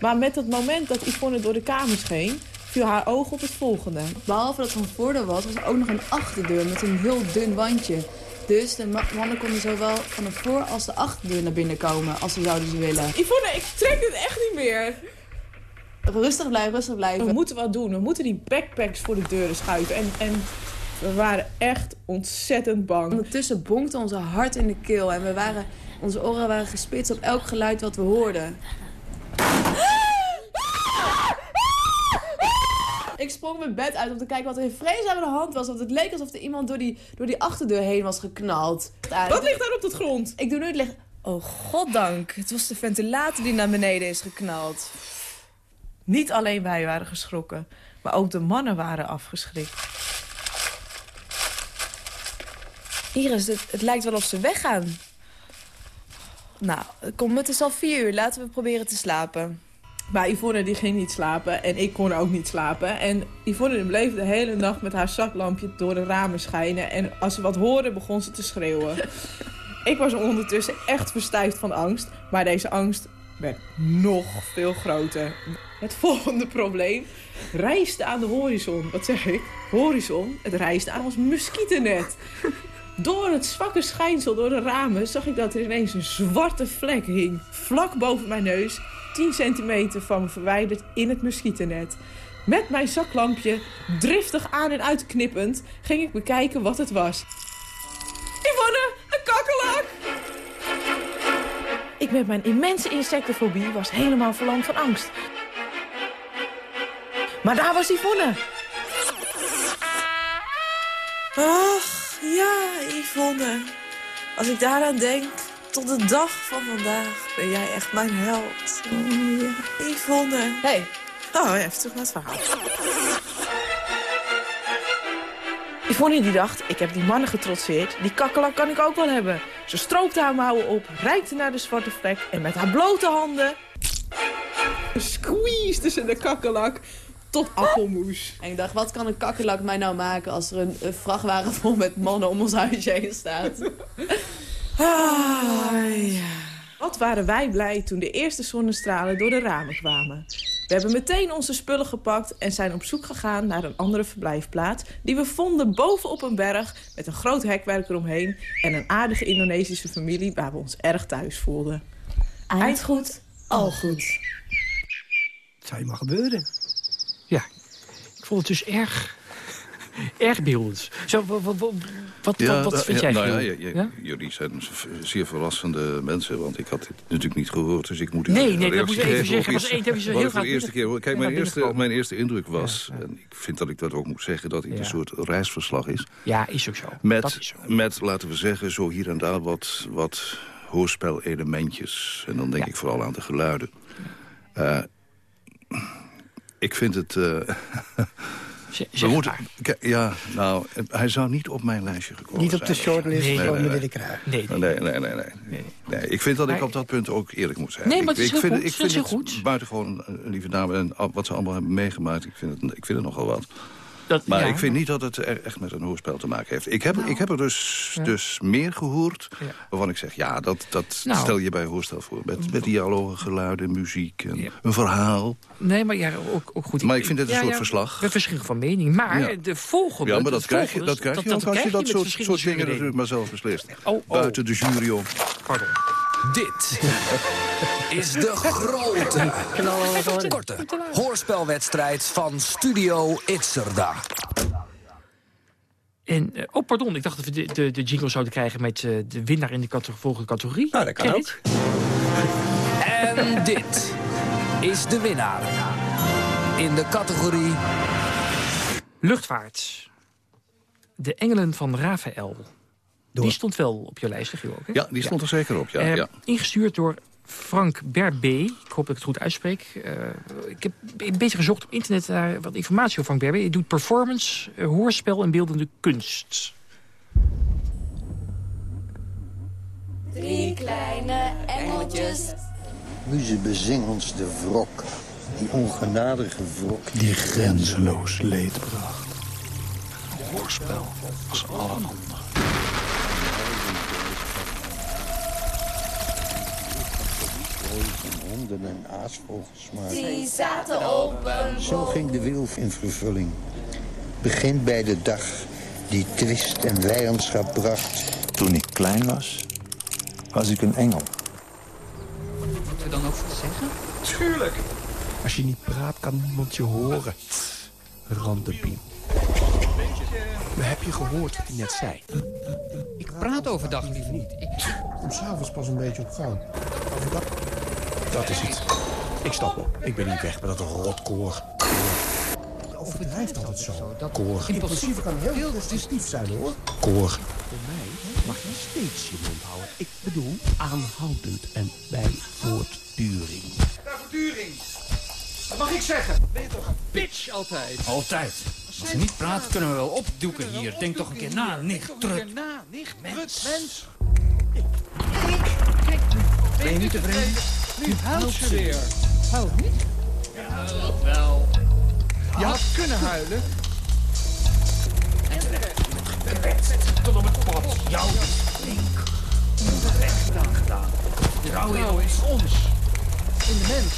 Maar met het moment dat Yvonne door de kamer scheen, viel haar oog op het volgende. Behalve dat er een voordeur was, was er ook nog een achterdeur met een heel dun wandje. Dus de mannen konden zowel van de voor- als de achterdeur naar binnen komen, als ze zouden ze willen. Yvonne, ik trek dit echt niet meer. Rustig blijven, rustig blijven. We moeten wat doen. We moeten die backpacks voor de deuren schuiven. En, en we waren echt ontzettend bang. Ondertussen bonkte onze hart in de keel. En we waren, onze oren waren gespitst op elk geluid wat we hoorden. Ik sprong mijn bed uit om te kijken wat er in vrees aan de hand was. Want het leek alsof er iemand door die, door die achterdeur heen was geknald. Wat ligt daar op de grond? Ik doe nu het licht. Oh, goddank. Het was de ventilator die naar beneden is geknald. Niet alleen wij waren geschrokken, maar ook de mannen waren afgeschrikt. Iris, het, het lijkt wel of ze weggaan. Nou, kom, het is al vier uur. Laten we proberen te slapen. Maar Yvonne die ging niet slapen en ik kon ook niet slapen. En Yvonne bleef de hele nacht met haar zaklampje door de ramen schijnen. En als ze wat hoorde, begon ze te schreeuwen. ik was ondertussen echt verstijfd van angst. Maar deze angst werd nog veel groter. Het volgende probleem reisde aan de horizon. Wat zeg ik? Horizon. Het reisde aan ons muskietennet. Door het zwakke schijnsel door de ramen zag ik dat er ineens een zwarte vlek hing. Vlak boven mijn neus, 10 centimeter van me verwijderd in het muskietennet. Met mijn zaklampje, driftig aan en uitknippend, ging ik bekijken wat het was. Yvonne, een kakkelak! Ik met mijn immense insectenfobie was helemaal verlamd van angst. Maar daar was Yvonne. Ach, ja, Yvonne. Als ik daaraan denk, tot de dag van vandaag ben jij echt mijn held. Oh, ja. Yvonne. Hey. Oh, even terug naar het verhaal. Yvonne die dacht, ik heb die mannen getrotseerd. Die kakkelak kan ik ook wel hebben. Ze stroopte haar mouwen op, reikte naar de zwarte vlek... en met haar blote handen... squeezede ze de kakkelak tot appelmoes. En ik dacht, wat kan een kakkelak mij nou maken... als er een, een vrachtwagen vol met mannen om ons huisje heen staat? Ah, ja. Wat waren wij blij toen de eerste zonnestralen door de ramen kwamen. We hebben meteen onze spullen gepakt en zijn op zoek gegaan naar een andere verblijfplaats... die we vonden bovenop een berg met een groot hekwerk eromheen... en een aardige Indonesische familie waar we ons erg thuis voelden. Eind goed, al goed. Het zou je maar gebeuren. Ja, ik vond het dus erg, erg beeldend. Zo, wat, wat, wat, wat, wat da- vind ja, jij, nou ja, je- je- Ja? Jullie zijn zeer verrassende mensen, want ik had dit natuurlijk niet gehoord. Dus ik moet u Nee, nee, dat moet je even zeggen. was dat was wat heel graag de eerste keer. Kijk, Ja, mijn eerste, mijn eerste indruk was, en ik vind dat ik dat ook moet zeggen, dat het Ja. een soort reisverslag is. Ja, is ook zo. Met, met, laten we zeggen, zo hier en daar wat, wat hoorspelelementjes. En dan denk ik vooral aan de geluiden. Eh, ik vind het... eh, we moeten, ja, nou, hij zou niet op mijn lijstje gekomen Niet op de zijn. shortlist van meneer De Kruij. Nee, Nee, nee, nee. nee. nee. ik vind dat ik op dat punt ook eerlijk moet zijn. Nee, maar ik, het is ik heel vind, goed. Ik vind het goed. buitengewoon een lieve dame. En wat ze allemaal hebben meegemaakt, ik vind het, ik vind het nogal wat. Dat, Maar ja. ik vind niet dat het er echt met een hoorspel te maken heeft. Ik heb, ik heb er dus, Ja. dus meer gehoord waarvan ik zeg... ja, dat, dat Nou. stel je bij een hoorspel voor. Met, met dialogen, geluiden, muziek, en een verhaal. Nee, maar ja, ook, ook goed. Maar ik vind dit een soort verslag. We verschillen van mening. Maar de volgende... Ja, maar dat krijg je, dat krijg je ook als je dat soort, soort dingen natuurlijk maar zelf beslist. Oh, oh. Buiten de jury om. Pardon. Dit is de grote, korte hoorspelwedstrijd van Studio Itzerda. En, eh, oh, pardon, ik dacht dat we de, de, de jingle zouden krijgen met eh, de winnaar in de cate- volgende categorie. Nou, dat kan Gerrit? En dit is de winnaar in de categorie Luchtvaart. De Engelen van Die stond wel op je lijst, Giel, ook, hè? Ja, die stond er zeker op, ja. Eh, ja. Ingestuurd door Frank Berbé. Ik hoop dat ik het goed uitspreek. Eh, ik heb een beetje gezocht op internet naar wat informatie over Frank Berbé. Hij doet performance, eh, hoorspel en beeldende kunst. Drie kleine engeltjes. Muze bezing ons de wrok, die ongenadige wrok die grenzeloos leed bracht. Hoorspel als alle anderen. Van honden en aasvogels maar. Die zaten op een Zo ging de wilf in vervulling. Begin bij de dag die twist en vijandschap bracht. Toen ik klein was, was ik een engel. Moeten we dan ook wat zeggen? Tuurlijk. Als je niet praat, kan niemand je horen. Randebien. Maar heb je gehoord wat hij net zei? Ik praat overdag liever niet. Ik... Kom s'avonds pas een beetje op gang. Overdag... Dat is het. Ik stap op. Ik ben niet weg met dat rotkoor. Overdrijft altijd zo. Dat Koor. impulsief kan heel destructief zijn hoor. Koor. Voor mij mag je steeds je mond houden. Ik bedoel aanhoudend en bij voortduring. Voortduring. Dat mag ik zeggen. Ben je toch een bitch altijd? Altijd. Als je niet praat, kunnen we wel opdoeken hier. Denk toch een keer na, nicht trut. na, nicht mens. mens. Ben je niet tevreden? Nu huilt ze weer. Huil niet? Huilt wel. Je had kunnen huilen. En terecht. Tot op het pot. Jou is flink. Onrecht gedaan gedaan. De rouw Nou is ons. In de mens.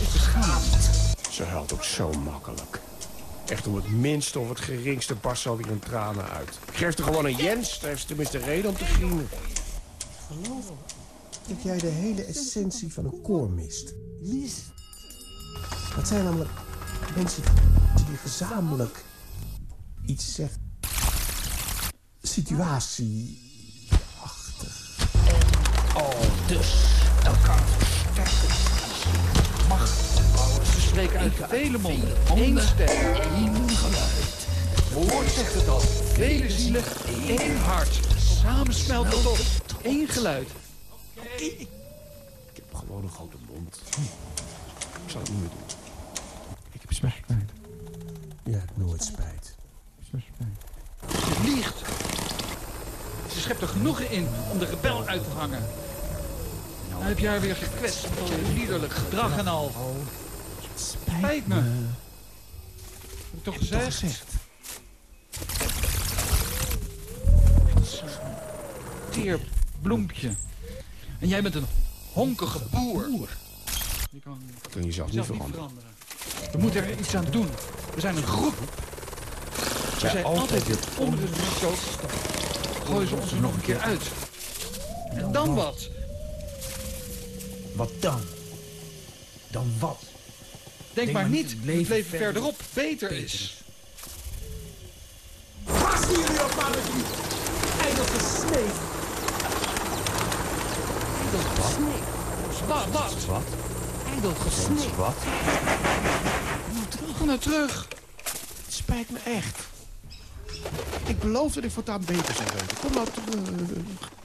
Is beschaamd. Ze huilt ook zo makkelijk. Echt om het minste of het geringste barst zal hier een tranen uit. Geef er gewoon een Jens, daar heeft ze tenminste reden om te grienen. Geloof dat jij de hele essentie van een koor mist. Mist? Dat zijn namelijk mensen die gezamenlijk iets zegt. Situatie. Oh, dus elkaar versterken. Macht bouwen. Ze spreken uit vele monden. Eén stem, één geluid. Woord zegt het al. Vele zielen, één hart. Samen smelt het op. Ik heb gewoon een grote mond. Ik zal het niet meer doen. Ik heb spijt. Je hebt nooit spijt. Ze liegt. Ze schept er genoeg in om de rebel uit te hangen. Nou heb jij weer gekwetst van je liederlijk gedrag en al. Spijt me. Heb ik toch gezegd? Teer bloempje. En jij bent een honkige boer. Je kan Kun je zelf niet zelf niet veranderen. veranderen. We moeten er iets aan doen. We zijn een groep. Zij zijn altijd altijd onder de. Gooien ze ons er nog een keer uit. En dan wat? Wat dan? Dan wat? Denk maar maar niet dat het leven verderop beter is. Vasten jullie op! Eindige Wat? Wat? Wat? Ijdel gesneeuw. Wat? Ga nou terug. Het spijt me echt. Ik beloof dat ik voortaan beter zou weten. Kom nou terug.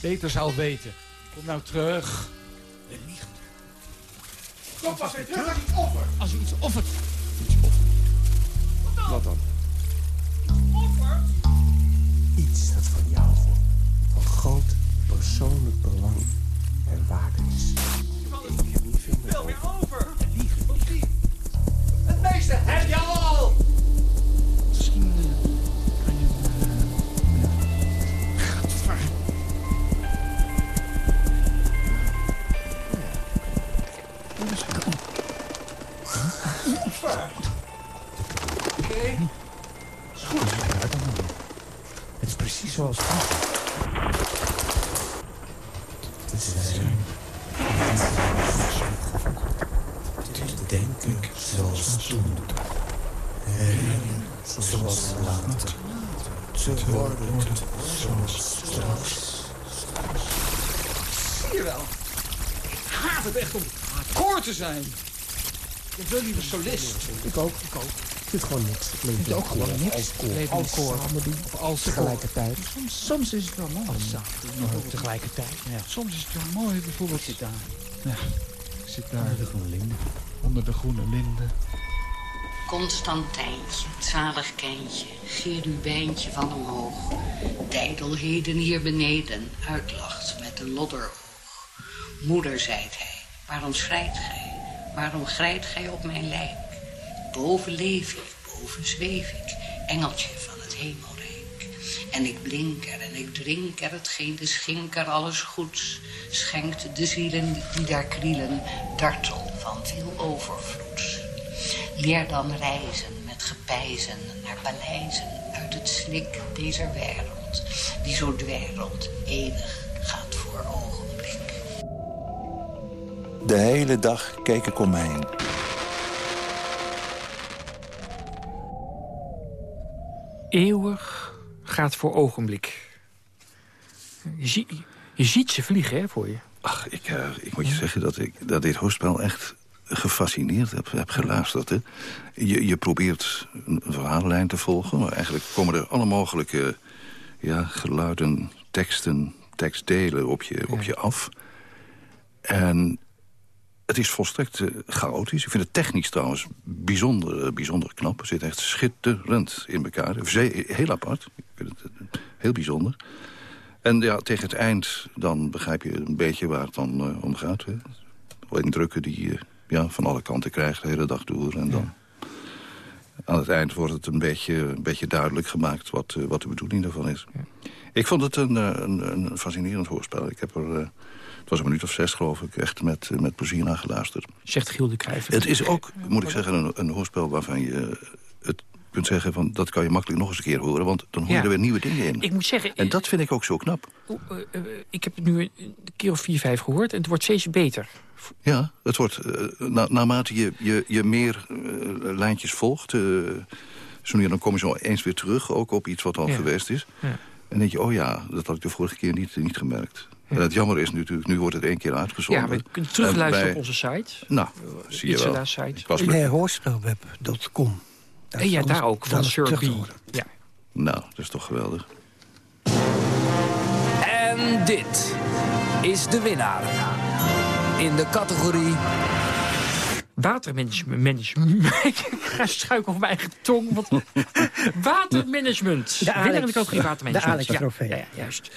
Beter zou weten. Kom nou terug. Kom pas weer terug als je iets offert. Als je iets offert. Wat dan? Iets dat van jou van groot persoonlijk belang en waarde is. Ik heb niet veel meer Veel meer over. Het meeste heb je al. Oké. Is goed. Het is precies zoals het was. Het is zijn. Het denken zoals toen. Herinneren zoals later. Te worden zoals straks. Zie je wel? Ik haat het echt om koor te zijn. Ik wil liever solist. Ik ook, ik ook. Ik vind gewoon niks. Ik vind ook gewoon niks. Als koor. Leven Als koor. samen doen. Of als tegelijkertijd. Soms, soms is het wel mooi. Als Nog tegelijkertijd. Ja. Soms is het wel mooi, bijvoorbeeld... Ik zit daar. Ja, ik zit daar. Onder de groene linden. Onder de groene linden. Constantijntje, het zalig kindje, Gerubijntje van omhoog. Dijdelheden hier beneden, uitlacht met een lodderoog. Moeder, zijt hij, waarom schrijt gij? Waarom grijpt gij op mijn lijk? Boven leef ik, boven zweef ik, engeltje van het hemelrijk. En ik blink er en ik drink er hetgeen de schinker alles goeds schenkt de zielen die daar krielen, dartel van veel overvloeds. Leer dan reizen met gepijzen naar paleizen uit het slik deze wereld, die zo dwerelt eeuwig De hele dag keek ik om me heen. Eeuwig gaat voor ogenblik. Je, zie- je ziet ze vliegen, hè, voor je. Ach, ik, eh, ik moet je zeggen dat ik dat dit hoorspel echt gefascineerd heb, heb geluisterd. Hè. Je, je probeert een verhaallijn te volgen... maar eigenlijk komen er alle mogelijke ja, geluiden, teksten, tekstdelen op je, op je af. En het is volstrekt eh, chaotisch. Ik vind het technisch trouwens bijzonder, eh, bijzonder knap. Het zit echt schitterend in elkaar. Zee- Heel apart. Ik vind het eh, heel bijzonder. En ja, tegen het eind dan begrijp je een beetje waar het dan eh, om gaat. Hè. Indrukken die je ja, van alle kanten krijgt de hele dag door. En dan aan het eind wordt het een beetje, een beetje duidelijk gemaakt wat, wat de bedoeling daarvan is. Ik vond het een, een, een, fascinerend hoorspel. Ik heb er, het was een minuut of zes geloof ik, echt met, met plezier naar geluisterd. Zegt Giel de Krijver. Het is ook, moet ik zeggen, een, een hoorspel waarvan je het kunt zeggen... van dat kan je makkelijk nog eens een keer horen, want dan hoor je er weer nieuwe dingen in. Ik moet zeggen... En dat vind ik ook zo knap. Uh, uh, ik heb het nu een keer of vier, vijf gehoord en het wordt steeds beter. Ja, het wordt, na, naarmate je, je, je meer lijntjes volgt... zo nu dan kom je zo eens weer terug, ook op iets wat al ja. geweest is. Ja. En denk je, oh ja, dat had ik de vorige keer niet, niet gemerkt. En het jammer is natuurlijk, nu wordt het één keer uitgezonden. Ja, we kunnen terugluisteren bij... op onze site. Nou, zie je wel. site. Nee, hoorspelweb.com. En ja, daar ook, van Sir B. Ja. Nou, dat is toch geweldig. En dit is de winnaar. In de categorie... Watermanagement. ik ga struiken over mijn eigen tong. Want... Watermanagement. De Alex, in de categorie watermanagement. De Alex ja, ja, ja, juist.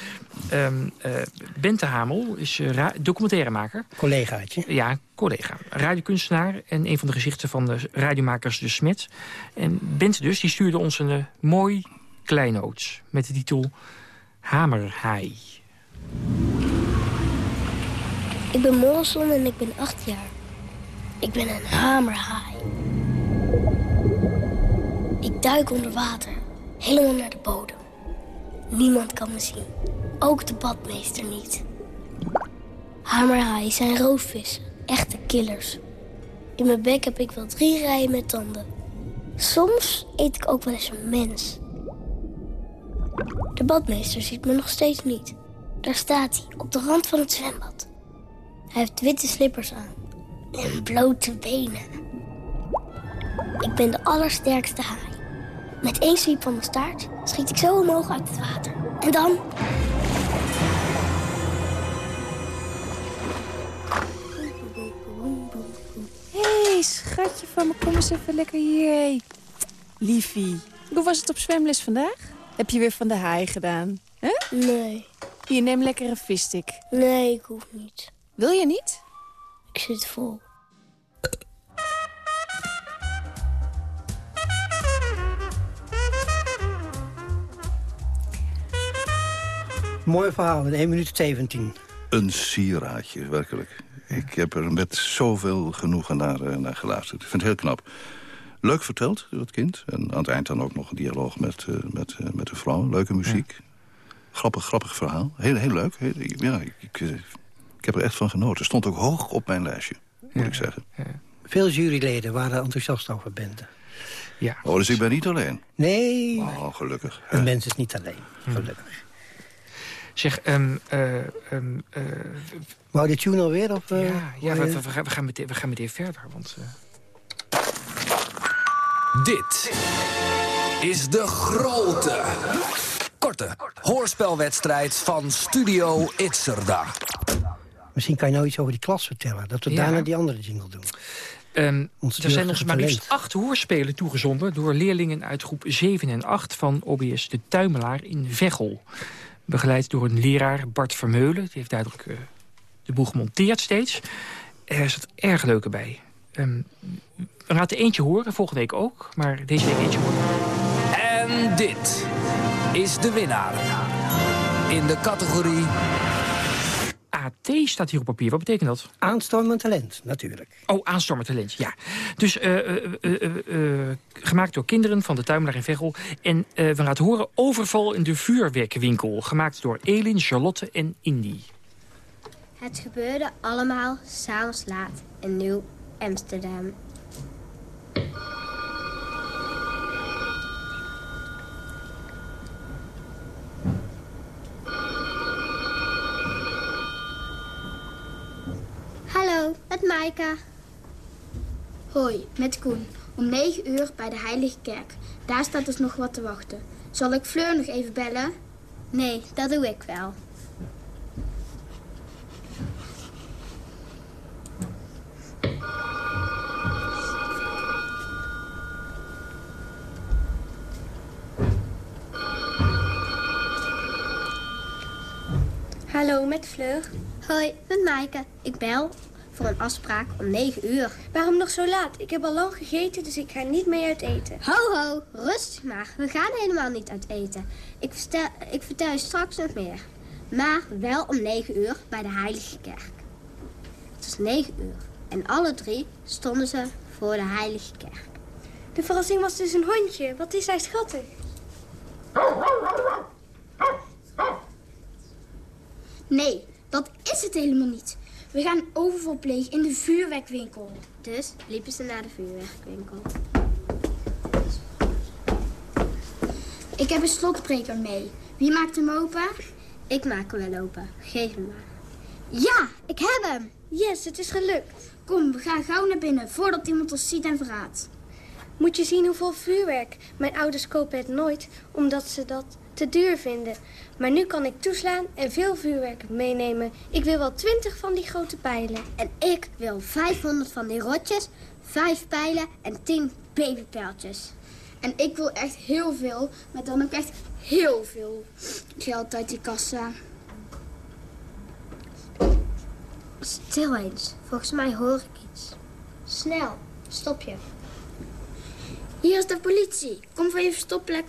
Um, uh, Bente Hamel is uh, documentairemaker. Collegaatje. Ja, collega. Radiokunstenaar en een van de gezichten van de radiomakers De Smet. En Bente dus, die stuurde ons een uh, mooi kleinoot met de titel Hamerhaai. Ik ben Morrison en ik ben acht jaar. Ik ben een hamerhaai. Ik duik onder water, helemaal naar de bodem. Niemand kan me zien, ook de badmeester niet. Hamerhaaien zijn roofvissen, echte killers. In mijn bek heb ik wel drie rijen met tanden. Soms eet ik ook wel eens een mens. De badmeester ziet me nog steeds niet. Daar staat hij, op de rand van het zwembad. Hij heeft witte slippers aan en blote benen. Ik ben de allersterkste haai. Met één zwiep van mijn staart schiet ik zo omhoog uit het water. En dan... Hé, hey, schatje van me, kom eens even lekker hier. Liefie, hoe was het op zwemles vandaag? Heb je weer van de haai gedaan? Huh? Nee. Hier, neem lekker een visstick. Nee, ik hoef niet. Wil je niet? Ik zit vol. Mooi verhaal, in 1 minuut 17. Een sieraadje, werkelijk. Ik heb er met zoveel genoegen naar, uh, naar geluisterd. Ik vind het heel knap. Leuk verteld, dat kind. En aan het eind dan ook nog een dialoog met, uh, met, uh, met de vrouw. Leuke muziek. Ja. Grappig, grappig verhaal. Heel, heel leuk. Heel, ja, ik, ik, ik, heb er echt van genoten. Stond ook hoog op mijn lijstje, moet ja, ik zeggen. Ja. Veel juryleden waren enthousiast over Bente. Ja. Oh, dus ik ben niet alleen? Nee. Oh, gelukkig. Een mens is niet alleen, gelukkig. Zeg, um, uh, um, uh, Wou de tune alweer? Of, uh, ja, ja we, we, we, gaan meteen, we gaan meteen verder. Want, Dit is de grote, korte hoorspelwedstrijd van Studio Itzerda. Misschien kan je nou iets over die klas vertellen. Dat we ja. daarna die andere jingle doen. Um, er zijn ons maar liefst acht hoorspelen toegezonden... door leerlingen uit groep 7 en 8 van OBS De Tuimelaar in Veghel. Begeleid door een leraar, Bart Vermeulen. Die heeft duidelijk uh, de boel gemonteerd steeds. Er zat erg leuke bij. Um, we laten eentje horen, volgende week ook. Maar deze week eentje horen. En dit is de winnaar. In de categorie... AT staat hier op papier. Wat betekent dat? Aanstormend talent, natuurlijk. Oh, aanstormend talent, ja. Dus uh, uh, uh, gemaakt door kinderen van de Tuimelaar in Veghel. En we laten horen Overval in de vuurwerkwinkel. Gemaakt door Elin, Charlotte en Indy. Het gebeurde allemaal s'avonds laat in Nieuw Hallo, met Maaika. Hoi, met Koen. Om 9 uur bij de Heilige Kerk. Daar staat dus nog wat te wachten. Zal ik Fleur nog even bellen? Nee, dat doe ik wel. Hallo, met Fleur. Hoi, met Maaike. Ik bel. voor een afspraak om 9 uur. Waarom nog zo laat? Ik heb al lang gegeten, dus ik ga niet mee uit eten. Ho, ho, rustig maar. We gaan helemaal niet uit eten. Ik, verstel, ik vertel je straks nog meer. Maar wel om 9 uur bij de Heilige Kerk. Het was 9 uur. En alle drie stonden ze voor de Heilige Kerk. De verrassing was dus een hondje. Wat is hij schattig. Nee, dat is het helemaal niet. We gaan overval plegen in de vuurwerkwinkel. Dus liepen ze naar de vuurwerkwinkel. Ik heb een slotbreker mee. Wie maakt hem open? Ik maak hem wel open. Geef hem maar. Ja, ik heb hem. Yes, het is gelukt. Kom, we gaan gauw naar binnen voordat iemand ons ziet en verraadt. Moet je zien hoeveel vuurwerk. Mijn ouders kopen het nooit, omdat ze dat te duur vinden. Maar nu kan ik toeslaan en veel vuurwerk meenemen. Ik wil wel twintig van die grote pijlen. En ik wil 500 van die rotjes, vijf pijlen en 10 babypijltjes. En ik wil echt heel veel, maar dan ook echt heel veel geld uit die kassa. Stil eens, volgens mij hoor ik iets. Snel, stop je. Hier is de politie. Kom van je verstopplek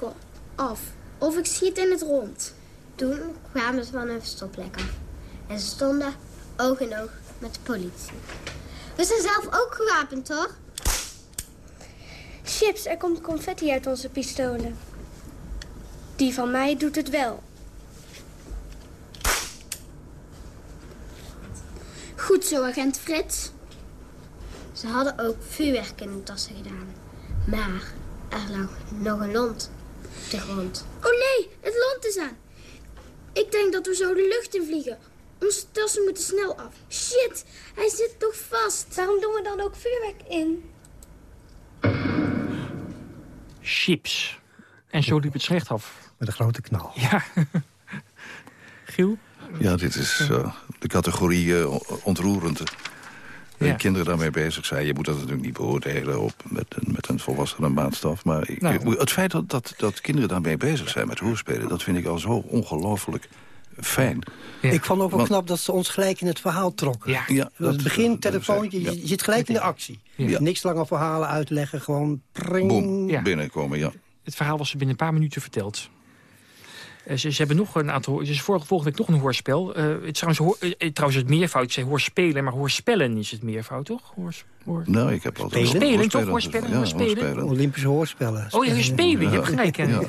af. Of ik schiet in het rond. Toen kwamen ze van hun verstopplek af. En ze stonden oog in oog met de politie. We zijn zelf ook gewapend, toch? Chips, er komt confetti uit onze pistolen. Die van mij doet het wel. Goed zo, agent Frits. Ze hadden ook vuurwerk in hun tassen gedaan. Maar er lag nog een lont op de grond. Oh nee, het lont is aan. Ik denk dat we zo de lucht in vliegen. Onze tassen moeten snel af. Shit, hij zit toch vast. Waarom doen we dan ook vuurwerk in? Chips. En zo liep het slecht af. Met een grote knal. Ja. Giel? Ja, dit is uh, de categorie uh, ontroerend. Ja. kinderen daarmee bezig zijn. Je moet dat natuurlijk niet beoordelen op, met, een, met een volwassene maatstaf. Maar ik, nou. het feit dat, dat, dat kinderen daarmee bezig zijn met hoorspelen... dat vind ik al zo ongelooflijk fijn. Ja. Ik vond ook wel knap dat ze ons gelijk in het verhaal trokken. Ja. ja dat, het begin, telefoontje, je, je zit gelijk in de actie. Niks langer verhalen uitleggen, gewoon... Pring. Boom, binnenkomen, ja. Het verhaal was binnen een paar minuten verteld. Uh, ze, ze, hebben nog een aantal... Dus vorige, volgende week nog een hoorspel. Uh, het, trouwens, hoor, uh, trouwens, het meervoud. Ik zei hoorspelen, maar hoorspellen is het meervoud, toch? Hoors, hoor... Nou, ik heb altijd... Spelen, spelen toch? Hoorspellen, ja, hoorspelen. Olympische hoorspellen. Oh ja, spelen. Je hebt gelijk. Ja.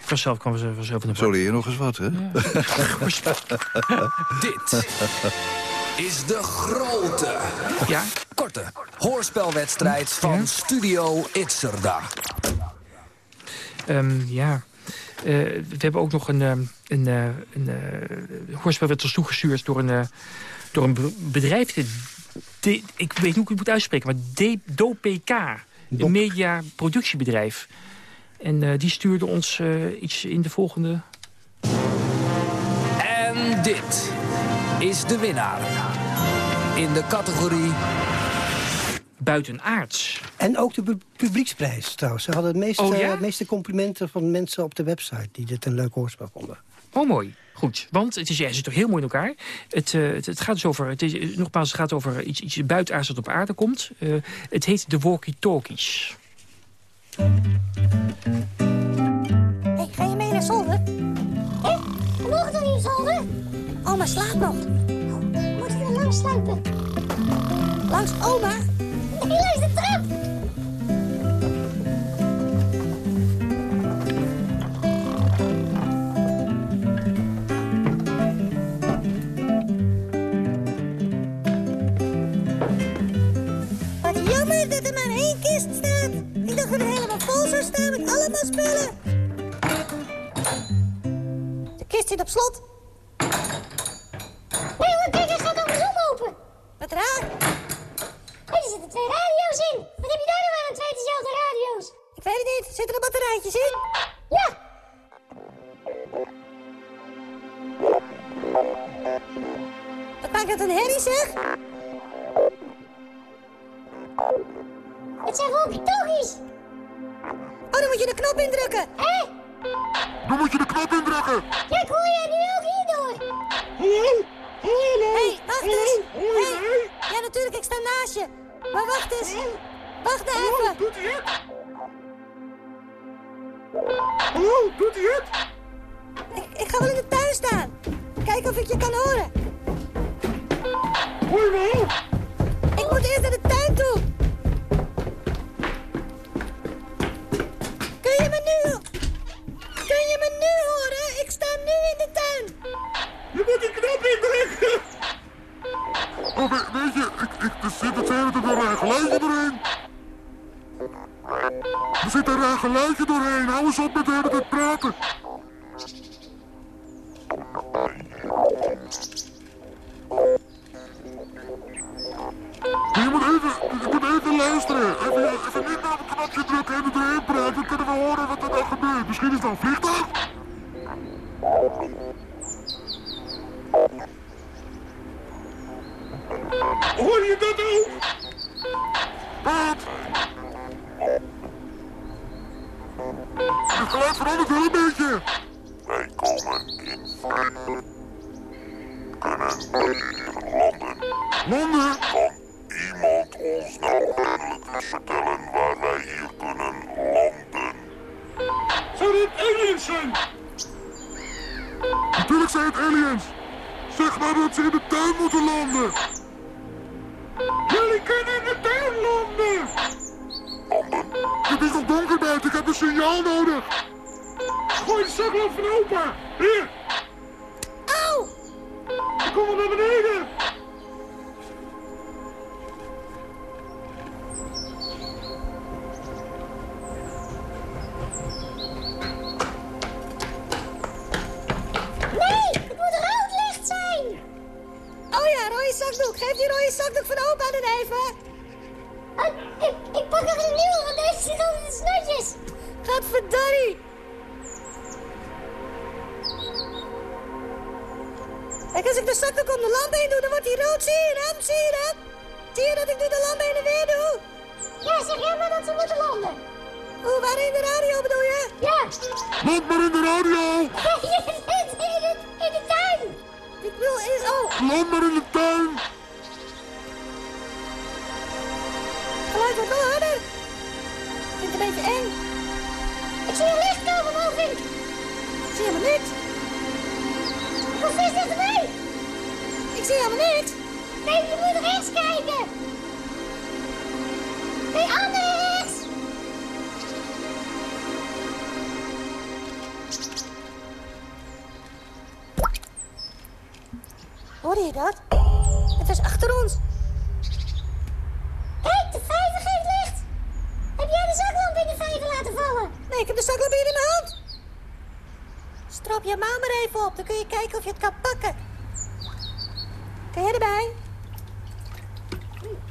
Vanzelf kwam ze vanzelf in de Zo leer je nog eens wat, hè? Ja. Dit is de grote, ja? korte hoorspelwedstrijd van ja? Studio Itzerda. Um, ja... Uh, we hebben ook nog een, een, een, een uh, hoorspel werd ons toegestuurd door een, door een bedrijf. De, ik weet niet hoe ik het moet uitspreken, maar DOPK. Een mediaproductiebedrijf. En die stuurde ons iets in de volgende... En dit is de winnaar. In de categorie buitenaards. En ook de publieksprijs trouwens. Ze hadden het meeste, oh, ja? meeste complimenten van mensen op de website... die dit een leuk hoorspel vonden. Oh, mooi. Goed, want het is, ja, het is toch heel mooi in elkaar. Het, uh, het, het, gaat dus over, het is, nogmaals, het gaat over iets, iets buitenaards dat op aarde komt. Uh, het heet de walkie-talkies. Hey, ga je mee naar zolder? Hé, nog er niet zolder? Oma slaapt nog. Moet je er langs sluipen? Langs oma? Hier is trap! Wat jammer dat er maar één kist staat. Ik dacht dat er helemaal vol zou staan met allemaal spullen. De kist zit op slot. Hoor je dat ook? Het geluid verandert wel een beetje. Wij komen in feite. Kunnen wij hier landen? Landen? Kan iemand ons nou eindelijk eens vertellen waar wij hier kunnen landen? Zou dit aliens zijn? Natuurlijk zijn het aliens. Zeg maar dat ze in de tuin moeten landen. signaal nodig. Gooi de zaklamp van opa. Hier, Hoorde je dat? Het is achter ons. Kijk, de vijver geeft licht. Heb jij de zaklamp in de vijver laten vallen? Nee, ik heb de zaklamp hier in mijn hand. Strop je mama maar even op. Dan kun je kijken of je het kan pakken. Kan jij erbij?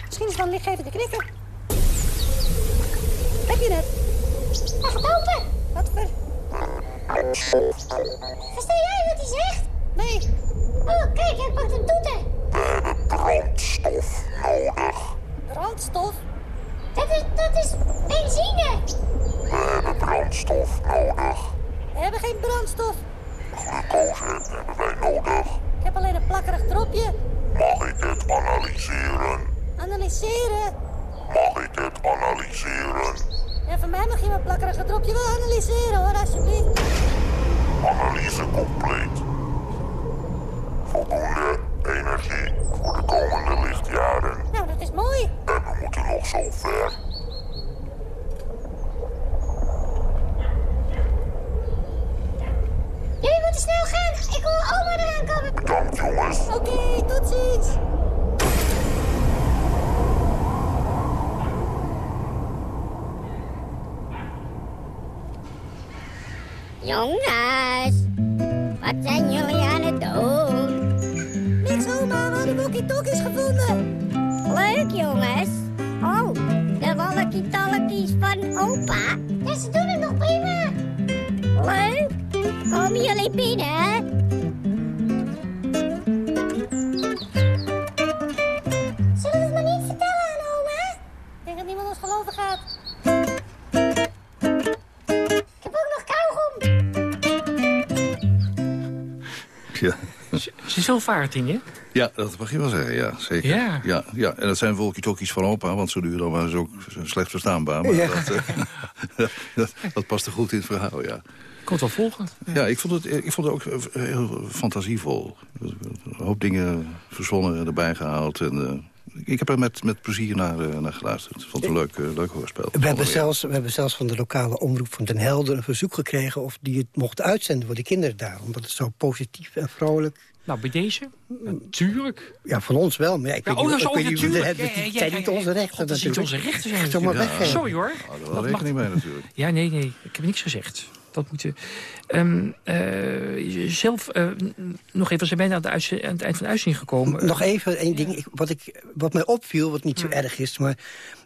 Misschien is het wel lichtgevende knikker. Wel vaarting, hè? Ja, dat mag je wel zeggen, ja, zeker. Ja. Ja, ja. En dat zijn walkie-talkies van opa, want zo duur dan waren ze ook slecht verstaanbaar. Maar Ja. dat, eh, dat, dat past er goed in het verhaal, ja. Ik kon het wel volgen. Ja, ik vond het, ik vond het ook eh, heel fantasievol. Een hoop dingen verzonnen erbij gehaald. En, eh, ik heb er met, met plezier naar, naar geluisterd. Ik vond het een leuk, leuk hoorspel. We hebben, zelfs, we hebben zelfs van de lokale omroep van Den Helder... een verzoek gekregen of die het mocht uitzenden voor de kinderen daar. Omdat het zo positief en vrolijk... Nou, bij deze? Natuurlijk. Ja, van ons wel. Maar ja, ik Ja, weet oh, niet, niet, natuurlijk. het zijn niet onze rechten dat is niet natuurlijk. onze rechten zijn Echt natuurlijk. weggeven. Sorry hoor. Oh, Dat daar mag- rekening mee natuurlijk. Ja, nee, nee. Ik heb niks gezegd. Dat moet... ehm eh, zelf, eh, nog even, we zijn bijna aan, de uitze- aan het eind van de uitzending gekomen. Nog even één ding. Ik- wat, ik, wat mij opviel, wat niet zo erg is... maar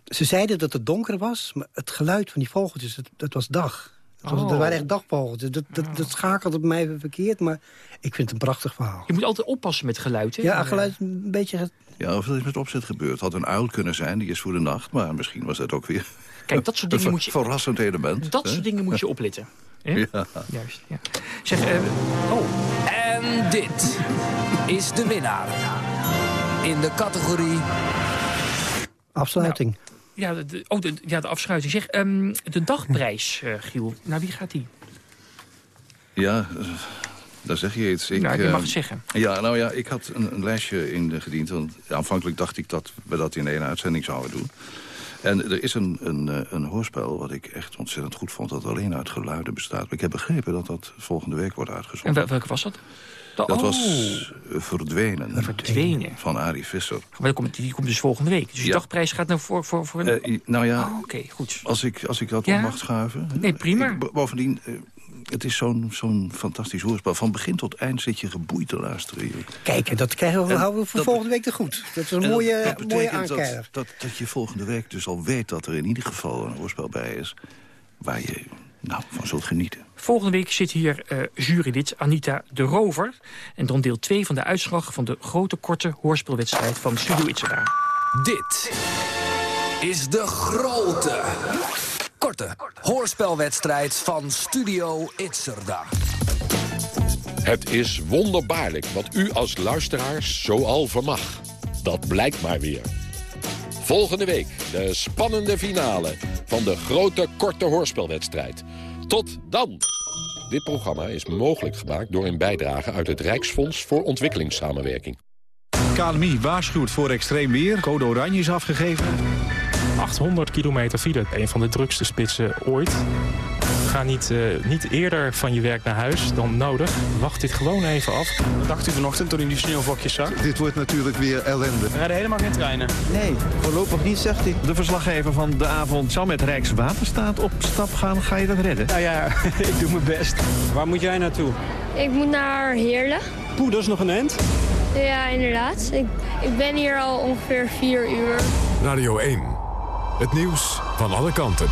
ze zeiden dat het donker was... maar het geluid van die vogeltjes, dat, dat was dag. Het was, Oh. Dat waren echt dagvogeltjes. Dat, dat, dat schakelde bij mij even verkeerd, maar ik vind het een prachtig verhaal. Je moet altijd oppassen met geluid, hè? Ja, geluid een beetje... Ja, of dat is met opzet gebeurd. Het had een uil kunnen zijn, die is voor de nacht. Maar misschien was dat ook weer Kijk, dat soort een dingen ver- moet je... verrassend element. Dat hè? soort dingen moet je opletten. Hè? Ja. Juist, ja. Zeg, eh, oh, En dit is de winnaar. In de categorie... Afsluiting. Ja, de, oh, de, ja, de afschuiting. Zeg, ehm, de dagprijs, eh, Giel. Naar wie gaat die? Ja, eh, daar zeg je iets. Ik, Nou, je eh, mag het zeggen. Ja, nou ja, ik had een, een lijstje ingediend. Want aanvankelijk dacht ik dat we dat in één uitzending zouden doen. En er is een, een, eh, een hoorspel wat ik echt ontzettend goed vond... dat alleen uit geluiden bestaat. Maar ik heb begrepen dat dat volgende week wordt En uitgezonden. wel- welke was dat? De- Dat oh, was eh, Verdwenen. Verdwenen. Van Arie Visser. Maar die komt, die komt dus volgende week. Dus Ja. dagprijs gaat nou voor... voor, voor een... Eh, nou ja, Oh, Oké, goed. als, ik, als ik dat Ja? op mag schuiven. Nee, prima. Ik- bovendien, eh, het is zo'n zo'n fantastisch hoorspel. Van begin tot eind zit je geboeid te luisteren. Kijk, dat krijgen we, En houden we voor dat- volgende week te goed. Dat is een dat- mooie, dat mooie betekent dat, dat, dat je volgende week dus al weet dat er in ieder geval een hoorspel bij is... waar je nou, van zult genieten. Volgende week zit hier eh jurylid Anita de Rover. En dan deel 2 van de uitslag van de grote korte hoorspelwedstrijd van Studio Itzada. Dit is de grote, korte hoorspelwedstrijd van Studio Itzerda. Het is wonderbaarlijk wat u als luisteraars zoal vermag. Dat blijkt maar weer. Volgende week de spannende finale van de grote korte hoorspelwedstrijd. Tot dan! Dit programma is mogelijk gemaakt door een bijdrage uit het Rijksfonds voor Ontwikkelingssamenwerking. KNMI waarschuwt voor extreem weer. Code oranje is afgegeven. 800 kilometer file. Een van de drukste spitsen ooit. Ga niet, eh, niet eerder van je werk naar huis dan nodig. Wacht dit gewoon even af. Wat dacht u vanochtend toen u die sneeuwvlokjes zag? Dit wordt natuurlijk weer ellende. Er rijden helemaal geen treinen. Nee, voorlopig niet, zegt hij. De verslaggever van de avond zal met Rijkswaterstaat op stap gaan. Ga je dat redden? Nou ja, ik doe mijn best. Waar moet jij naartoe? Ik moet naar Heerlen. Poeh, dat is nog een end. Ja, inderdaad. Ik, ik ben hier al ongeveer vier uur. Radio 1. Het nieuws van alle kanten.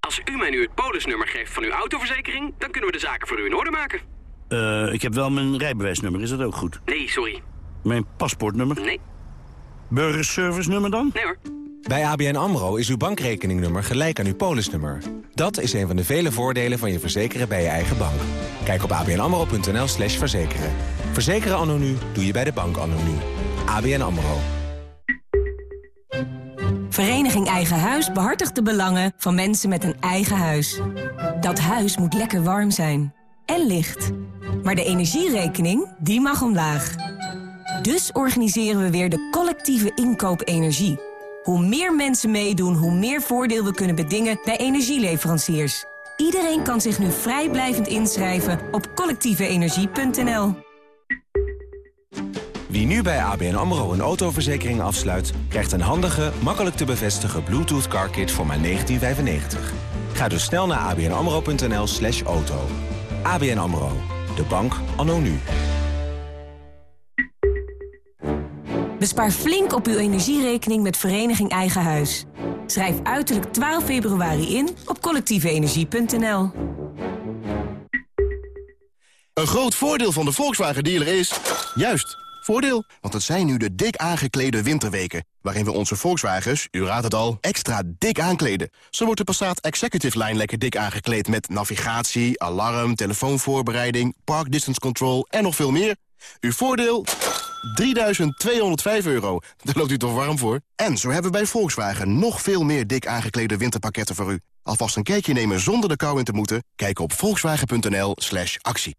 Als u mij nu het polisnummer geeft van uw autoverzekering... dan kunnen we de zaken voor u in orde maken. Eh, ik heb wel mijn rijbewijsnummer, is dat ook goed? Nee, sorry. Mijn paspoortnummer? Nee. Burgerservice nummer dan? Nee hoor. Bij ABN AMRO is uw bankrekeningnummer gelijk aan uw polisnummer. Dat is een van de vele voordelen van je verzekeren bij je eigen bank. Kijk op abnamro.nl slash verzekeren. Verzekeren anno nu doe je bij de bank anno nu. ABN AMRO. Vereniging Eigen Huis behartigt de belangen van mensen met een eigen huis. Dat huis moet lekker warm zijn. En licht. Maar de energierekening, die mag omlaag. Dus organiseren we weer de collectieve inkoop energie. Hoe meer mensen meedoen, hoe meer voordeel we kunnen bedingen bij energieleveranciers. Iedereen kan zich nu vrijblijvend inschrijven op collectieveenergie.nl. Wie nu bij ABN AMRO een autoverzekering afsluit... krijgt een handige, makkelijk te bevestigen Bluetooth car kit voor maar 1995. Ga dus snel naar abnamro.nl slash auto. ABN AMRO. De bank anno nu. Bespaar flink op uw energierekening met Vereniging Eigen Huis. Schrijf uiterlijk 12 februari in op collectieveenergie.nl. Een groot voordeel van de Volkswagen dealer is... juist, Voordeel, want het zijn nu de dik aangeklede winterweken... waarin we onze Volkswagens, u raadt het al, extra dik aankleden. Zo wordt de Passat Executive Line lekker dik aangekleed... met navigatie, alarm, telefoonvoorbereiding, park distance control en nog veel meer. Uw voordeel? 3.205 euro. Daar loopt u toch warm voor? En zo hebben we bij Volkswagen nog veel meer dik aangeklede winterpakketten voor u. Alvast een kijkje nemen zonder de kou in te moeten? Kijk op volkswagen.nl slash actie.